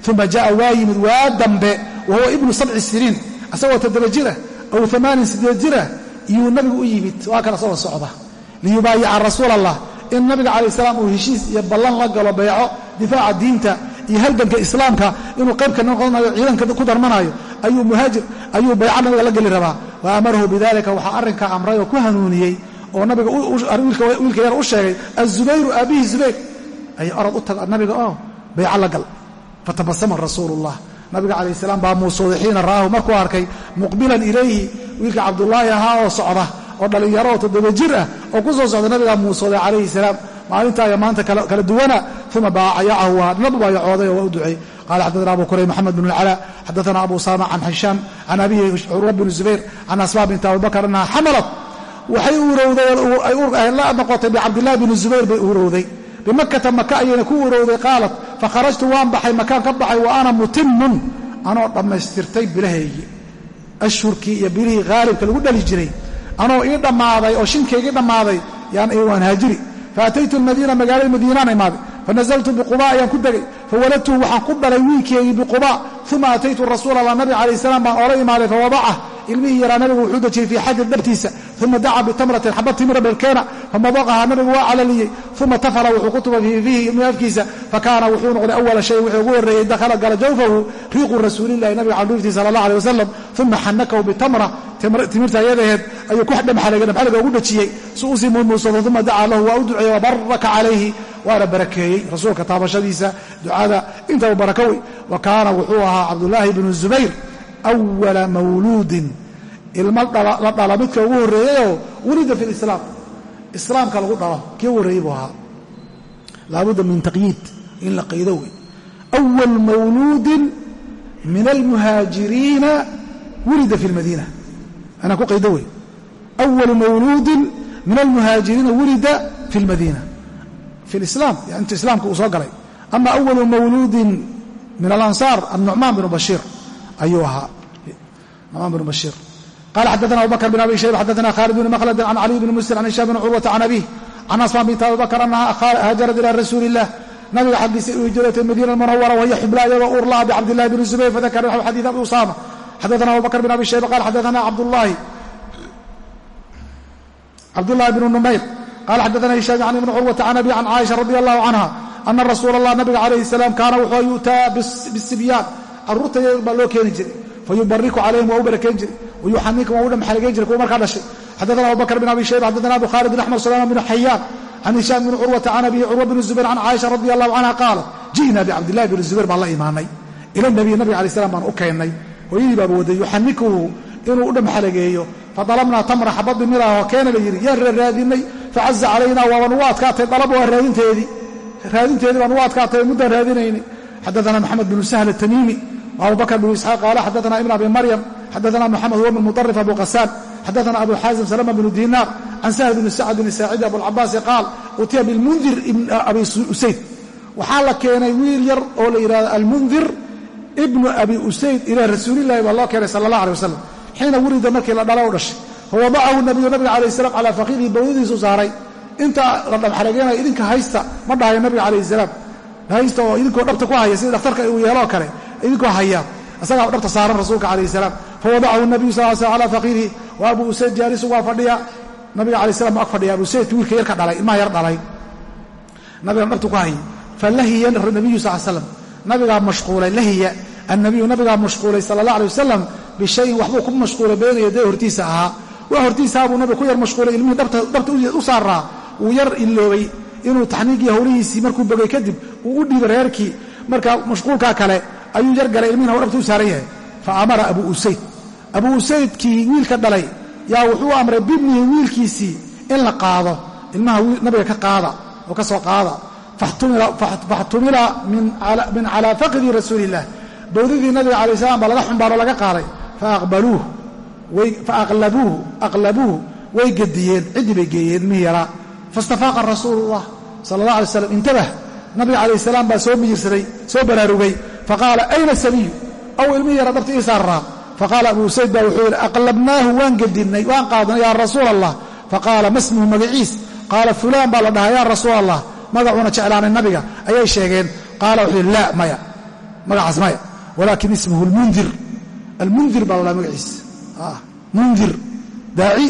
Uma ja'a waa yimid waa dambe wa huwa ibnu sabci siniin asagoo toddoba jirah aw amaanin siddeed jirah iyuu nabigu u yimid. Waa socda liyubaayica rasuul allah in nabiga calayh salaam uu heshiis iyo ballan la galo beeco difaaca diinta iyo halganka islaamka inuu qaybka noqonayo ciidanka ku darmanayo ayuu muhaajir ayuu bayca nabiga la geli rabaa. Wa amarahu bidalika waxaa arrinkaa amray oo ku hanuuniyey oo nabiga wiilka yar u sheegay azubayru aabbihi zubayr. Ay orod u taga nabiga oo bayca la gal. Fatabasama rasuulullah. Nabiga calayh salaam baa muusooday xiina ra'aahu markuu arkay muqbilan ilayhi. Wiilka cabdullaahi ahaa oo socda oo dhallinyaro oo toddoba jir ah oo ku soo socda nabigaa muusooday calayhi salaam. Maalintaa iyo maanta kala duwana uma baayacahu waa dhina baayacooday oo waa u duceey qala xadana abu kurayb maxamed bn اlcala xadaana abu sama can hishaam can abihi curwa bn zubayr can asmaa binti abubakr annaha xamalat. Waxay urowday la noqotay bicabdillahi bni zubayr bay urowday. Bimakata maka ayayna ku urowday qaalat fakharajtu waan baxay makaan ka baxay wa ana mutimun anoo dhammaystirtay bilahaygii ashhurkii iyo bilihii haalibka lagu dhali jiray anoo ii dhammaaday oo shinkaygii dhammaaday. Waan haajiri faataytu almadiina magaalada madiinaan imaaday fanazaltu biquba ayaan ku degay fawaladtuhu waxaan ku dhalay wiilkeygii biquba uma ataytu rasuul allah nabi calayh salaam baan oola imaaday fawadacah ilmihii yaraa nabigu wuxuu dejiyey fii xajri dhabtiisa uma daca bitamratin xaba timira belkeena famadaqaha nabigu waa calaliyey uma tafala wuxuu ku tubay fii fiihi ilmihi afkiisa fakaana wuxuu noqday awala shay wuxuu ugu horreeyey dakhala gala jawfahu riiqu rasuulillahi nabiga candhuuftii sala allah aleh wasalam uma xanakahu bitamra timirta ayadaheed ayuu ku dhamxaligay dhamxaliga ugu dhejiyey si u sii muumuusado uma dacaa lahu waa u duceeyey wabaraka calayhi waana barakeeyey rasuulka taabashadiisa ducada intaba barako wey wa kaana wuxuu ahaa cabdullaahi bnu zubayr awala mawluudin. Ilmo la dhala midka ugu horreeyeyoo wulida fi lislaam islaamka lagu dhalo kii ugu horreeyey buu ahaa. Laabudda min taqyiid in la qaydo wey awal mawluudin min almuhaajiriina wulida fi lmadiina anaa ku qaydo wey awalu mawluudin min almuhaajiriina wulida fi lmadiina fi lislaam inta islaamka uu soo galay. ama awalu mawluudin min alansaar annucmaan binu bashiir ayuu ahaa nucmaan binu bashiir qala xadana abubakr bn abi shayba xadana khaalid bn mkhldi can caliy bn muslim can hishaam bn curwata can abih can asma bint abi bakr anaha haajarat ila rasuuli illah nabiga xaggiisa u hijratay madiina munawara wahiya xubla iyadoo uur laha bicabdillahi bni zubayr fadakara naxw xadiid abi usama xadana abubakr bn abi shayba qala xadana cabdullahi bn numayr qala xadana hishaam can ibni curwata can abi can caaisha radi allahu canha ana rasuula allah nabiga calayhi salaam kaana wuxuu yu'taa bisibyaan carruurta baa loo keeni jiray fayubariku calayhim waa u barakeyn jiray wayuxanikum waa u dhamxalgeyn jiray kuwa markaa dhashay xadana abubakr bn abi shayba xadana abu khaalid bn axmed sulayman bn xayaan can hishaam bn curwata can abihi curwa bn zubayr can caaisha radi allahu canha qaalat ji'na bicabdillahi bn zubayr baan la imaanay ila nabiy nabiga alay slam baan u keennay hooyadii baaba waday yuxanikuhu inuu u dhamxalageeyo fadalabnaa tamra xabadi miraho keena la yidhi yaan raaraadinay facaza calaynaa waaban ugu adkaatay dalab waa raadinteedii raadinteedii baan ugu adkaatay muddaan raadinaynay xadana maxamed bnu sahl atamiimi abubakr bn isxaaq qaala xadana ibn abi maryam xadana moxamed huwa bn muطarif abu qasaan xadana abu xaazim salama bnu dinaar can sahl bni sacd bni saacidi abucabaasi qaal utiya bilmundir ibn abi usayd waxaa la keenay wiil yar oo la yidhahdo almundir ibnu abi usayd ilaa rasuulilahi baa loo keenay sala allah alay wasalam xiina wurida markii la dhalo u dhashay fawadacahu nabiyu nabiga calayh salam calaa faqiidihi bawdadiisu saaray inta la dhamxalageynaya idinka haysta ma dhahayo nabiga calayh salaam haysta oo idinkoo dhabta ku haya sida dhakhtarka uu yeeloo kale idinkoo haya isagaa dhabta saaran rasuulka calayh salaam fawadacahu nabiyu sal slam calaa faqiidihi wa abu usayd jaalisu waa fadhiya nabiga alay slam ag fadhiya abu usaydka wiilka yarka dhalay ilmaha yar dhalay nabigan dhabta ku hayay falahiya nabiyu sal slam nabigaa mashquulay lahiya annabiyu nabigaa mashquulay sala allah alay wasalam bishayin waxbuu ku mashquulay bayna yaday hortiisa ahaa waa hortiisaha buu nabiga ku yar mashquulay ilmihii dhabta u saaraa. Wuu yar iloobay inuu taxniigii howlihiisii markuu bogay kadib uu u dhiibay reerkii. Marka mashquulkaa kale ayuu yar galay ilmihina dhabta u saaran yahay. Fa amara abu usayd. Abu usaydkii wiilka dhalay yaa wuxuu amray bibnihi wiilkiisii in la qaado. Ilmaha nabiga ka qaada oo ka soo qaada. Faxtumila min calaa faqdi rasuuli illah bawdadii nabiga calay salam baa laga xumbaaroo laga qaaday faaqlabuuhu way gediyeen ciddii bay geeyeen ilmihii yaraa faistafaaqa rasuulullah sala allah alay slam intabah nabiga calayh salaam baa soo miyirsaday soo baraarugay. Faqaala ayna sabiyu? Aw ilmihii yara dabta ii saarraa faqaala abu usayd baa wuxuu yidhi aqlabnaahu waan gedinnay waan qaadnay yaa rasuula allah faqaala masmuhu magaciis. Qaala fulaan baa la dhahaa yaa rasuula allah magacuuna jeclaanay nabiga. Ayay sheegeen. Qaala wuxuu yidhi laa maya magacaas maya walaakin ismuhu lmundir almundir baa la dhaha magaciis mundir daaci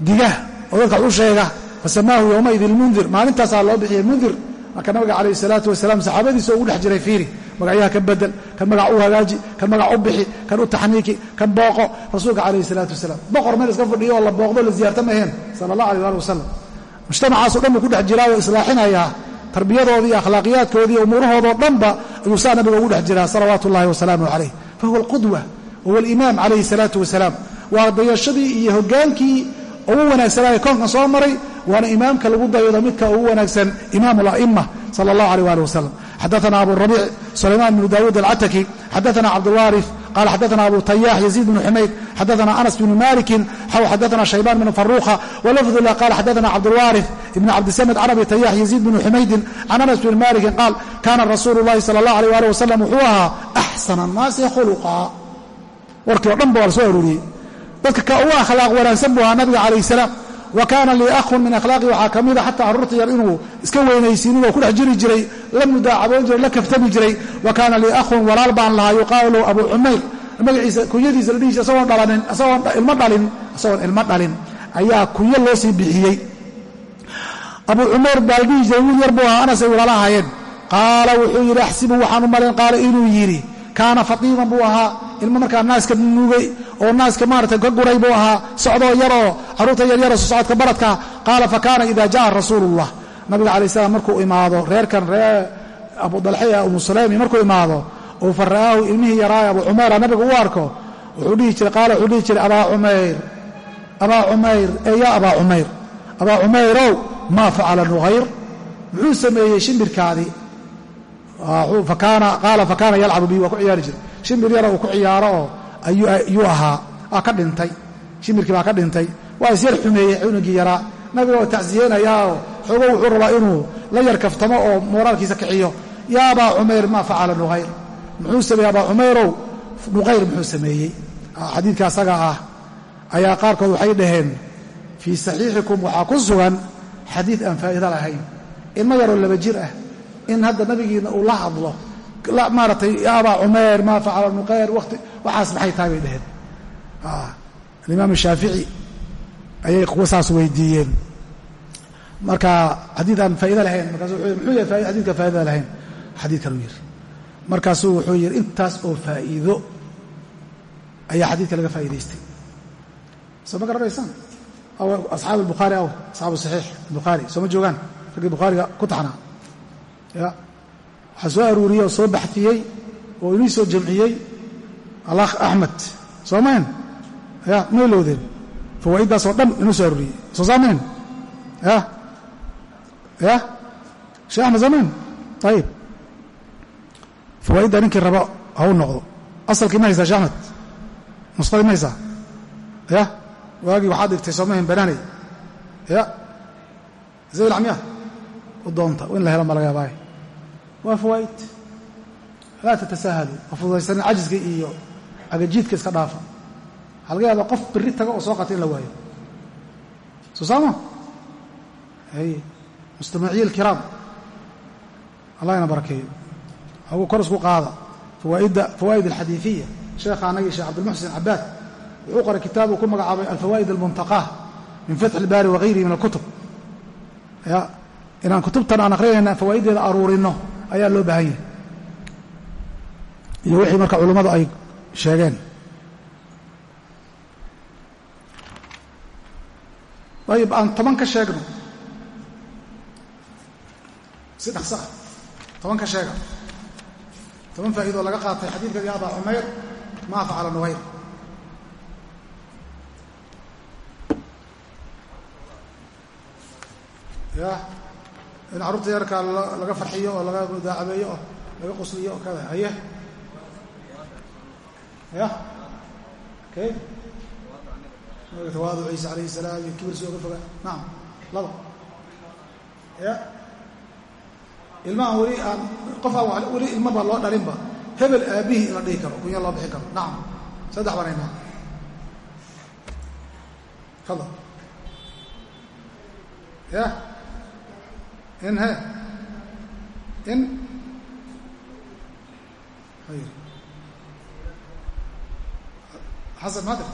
digah oo dadka wax u sheega fasamaahu yowmaidin lmundir maalintaasaa loo bixiyey mundir. Marka nabiga calayhi salaatu wasalaam saxaabadiisa ugu dhex jiray fiiri magacyaha ka bedel kan magac u hagaaji kan magac u bixi kan u taxniiki kan booqo rasuulka calayhi salaatu wasalaam. Boqor meel iska fadhiyo oo la booqdo la ziyaarta maheen sala allah aleh ali wasalam mujtamacaaso dhan buu ku dhex jiraa oo islaaxinayaa. Tarbiyadoodii akhlaaqiyaadkoodii iyo dhanba ayuu saa nabiga ugu dhex jiraa salawaatu ullahi wasalaamu calayh fa huwa alqudwa wahuwa alimaam calayhi salaatu wasalaam waa dayashadii iyo hogaankii ugu wanaagsanaaye koonkan soo maray waana imaamka lagu dayado midka ugu wanaagsan imaam ala'ima sala allah aleh ali wasalam xadaana abu rabiic sulaymaan bnu daawuud alcataki xadaana cabdulwaarif qala xadaana abu tayax yaziid bnu xumayd xadaana anas bnu malikin xaw xadaana shaybaan bnu faruuqa walafdu lah qala xadaana cabdulwaarif ibn cabdisamed can abi tayax yaziid bnu xumaydin can anas bni malikin qaal kana rasuulu llahi sala allah aleh ali wasalam wuxuu ahaa axsana annaasi khuluqa warkii o dhan ba waa la soo arooriyey dadka ka ugu akhlaaq wanaagsan buu ahaa nabiga calayh salaam. Wa kaana lii ahun min akhlaaqii waxaa ka mida xataa carruurta yar inuu iska weynaysiinin oo ku dhex jiri jiray la mudaacaboon jiray la kaftami jiray. Wa kaana lii ahun walaal baan lahaa yuqaalu lahu abu cumayr magaciisa kunyadiisa la dhihi jira isagoon dhalanin isagoon ilmo dhalin isagoon ilmo dhalin. Ayaa kunyo loo sii bixiyey. Abu cumayr baa wiil yar buu ahaa anas ay walaala qaala wuxuu yidhi axsibu waxaan u malayn qaala inuu yidhi kaana fatiiman buu ahaa. Ilmo markaa naaska nuugay oo naaska maarata ka guray buu ahaa. Socdoo yaroo carruurta yaryaro socodka baradka qaala fa kaana ida jaa rasuulullah. Nabiga calay slam markuu imaado reerkan ree abu dalxiya umu sulaymi markuu imaado oo fa ra'aahu ilmihii yaraaye abu cumayra nabiga u arko wuxuu dhihi jiray qaala wuxuu dhihi jiray abaa cumayr abaa cumayr ee abaa cumayr abaa cumayrow maa facala nughayr muxuu sameeyey shimbirkaadii qaala fakaana yalcabu bi waa ku ciyaari jiray. Shimbir yara uu ku ciyaaro oo ayuu ahaa waa ka dhintay. Shimbirkii baa ka dhintay. Waa isyar xumeeyey cunugii yaraa nabiga oo tacsiyeenayaao xoogo wuxuu rabaa inuu la yar kaftamo oo mooraalkiisa kiciyo yaa abaa cumayr maa facala nughayr? Muxuu sameeyey abaa cumayrow nuqayr muxuu sameeyey. Xadiidka asaga ah ayaa qaarkood waxay dhaheen fii saxiixikum waxaa ku sugan xadiid aan faa'iido lahayn. Ilmo yaroo laba jir ah in hadda nabigiina uu la hadlo. Maaratay ya abaa cumeer maa facala nuqeyr wati waxaas maxay tahay bay dhaheen. Alimaam shaafici ayay kuwa weydiiyeen. Marka xadiid aan faa'ido lahayn markaasu wuxuu muxuu yahay xadidka faa'idada lahayn? Xadiidkan uu yidhi. Markaasuu wuxuu yidhi intaas oo faa'iido. Ayaa xadiidka laga faa'idaystay soo ma garanaysaan? Aw asxaab albukhaari aw asxaabu saxiix bukhaari soo ma joogaan? Raggii bukhaariga ku taxnaa ya. Waxaa soo aruuriyey oo soo baxfiyey oo inii soo jamciyey alakh axmed soo mayn? Ya ma ilowdeen? Fawaaiddaasoo dhan inuu soo aruuriyey. Soo saamayn? Ya. Ya. Sheekh axmed samayn ayib fawaa'idda ninkii raba ha u noqdo. Asalkii ma haysaa sheh axmed nusqadii ma haysaa? Ya. Waagii waxaad dhigtay soomahin banaanay. Ya. Zaylc miya u doonta in la helo ma laga yaabaaye waa fawaa'id laa tatasaahalu ha fududaysanin cajiska iyo agajiidka iska dhaafa. Waxaa laga yaabaa qof biri taga oo soo qata in la waayo. Soo saama hay mujtamaciyi alkiraam allah ina barakeeyo. Hagu kor isku qaada. Fawaaidda fawaa'id alxadiiثiya sheekha anagii sheekh cabdilmuxsin cabaad wuxuu qoray kitaabu ku magacaabay alfawaa'id almuntaqaa min fatxi ilbaari wagayrihi min alkutub. Ya ayaa loo baahan yahay. Iyo wixii marka culummadu ay sheegeen. Ayib aan toban ka sheegno. Si dhaqso ah. Toban ka sheega. Toban faa'iidoo laga qaatay xadiidka ya abaa cumayr maa facala nuhayr. Ya in carruurta yarkaa laga farxiyo oo laga mudaacabeeyo oo laga qusliyo kada haye? Ya kay tawaadu ciisa alayhi salaam iyo kibir si oga foga. Nacam laba ya ilmahan weli aan qof aan weli ilmaba loo dhalinba. Hebel aabihii in la dhihi karo kunya loo bixin karo. Nacam saddex baan aynaa fadal. Ya in he in xasan maadir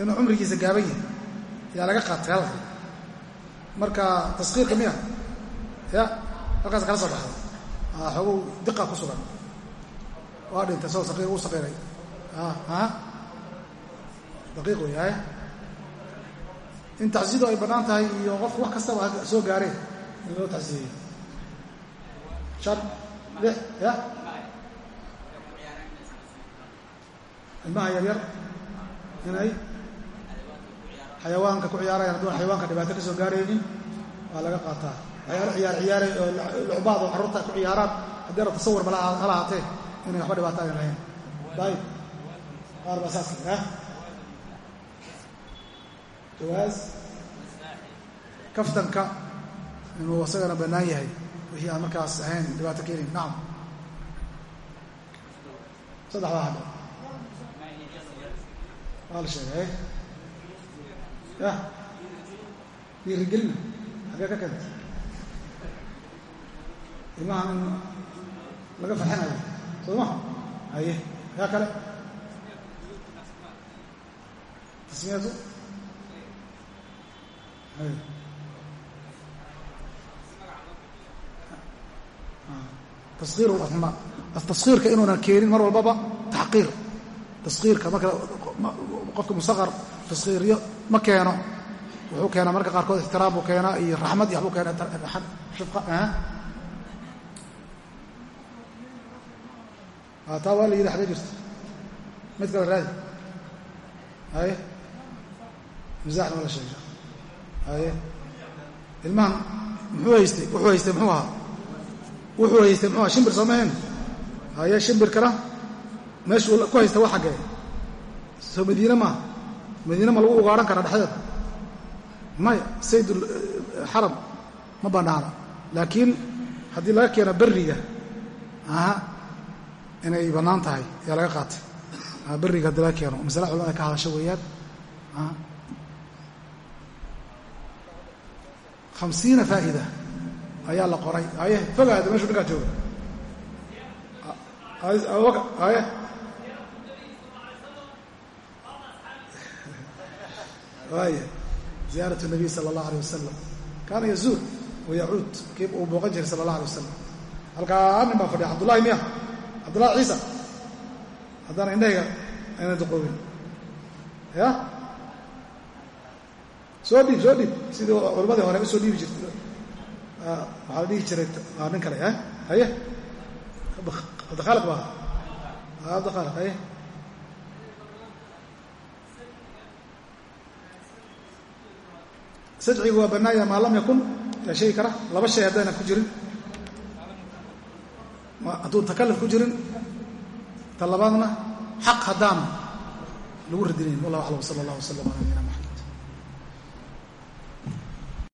inuu cumrigiisa gaaban yahay yaa laga qaatay halka marka taskiirka miya ya halkaas kala soo baxda xoogow diqa ku sugan waa dhintay isagoo saqiir uu saqiiray a daqiiq wey hay in tacsidu ay bannaan tahay iyo qofku wax kastaba soo gaareen in loo tacsiyeeyo shan lix ya? Ilmaha yaryar inay? Xayawaanka ku ciyaarayaan hadduu xayawaanka dhibaato ka soo gaaraynin waa laga qaataa. Waxyaalo ciyaar ciyaaray oo lucbaad oo carruurta ku ciyaaraan. Haddii ra tasawur mala ha lahaatee inay waxba dhibaato ayan lahayn. Dayib qaar baa saas ah jawaaz kaftanka inuu isagana bannaan yahay wixii aan markaas ahayn dhibaato keenin nacam saddexdaa hadha waa la sheegay. Ya dhiirigelina xagee ka keenta ilmahan in laga farxinayo. Soo ma haye. Yaa kale taskiir taskiirka inuunan keenin mar walbaba taxqiir. Taskiirka marka qofka musaqar taskiiryo ma keeno. Wuxuu keenaa marka qaarkood ixtiraam buu keenaa iyo raxmad iyo waxbuu keenaa shifqa taa waa la yidhi sheega haye ilmahan muxuu haystay? Wuxuu haystay muxuu ahaa? Wuxuu haystay muxuu aha shimbir soo mahayn haye shimbirkana meeshuu ku haysta waa xaggee? Soo madiine maaha madiine ma lagu ugaadhan karaa dhexdeeda? Maya saydul xaram ma bannaana. Laakiin haddii laga keeno berriga aha inay bannaan tahay ayaa laga qaatay. Beriga haddi laga keeno masale culamada ka hadasho weeyaan hamsiina faa'ida ayaa la qoray aye fogaada meshu dhankaa jooga aye waaya ziyaarat nabiy sala allah alay wasalam kaana yazuur wayacuud kii uu booqan jiray sala allah alay wasalam halkaa nin baa fadhiya cabdullahi miya cabdullahi ciisa haddana indhahayga ayna duqoobin ya soo dhiib soo dhiib sidii culammadii hore u soo dhiibi jirtay waxaa la dhihi jiray nin kale a haye? Cabdikhaaliq baa cabdikhaaliq haye? Sajcigu waa bannaaya maa lam yakun. Yaa sheegi kara laba shay haddaynan ku jirin. Hadduu takaluf ku jirin ta xaq haddaanu lagu radinayn. Wallah aclam sala allah waslam ala nabina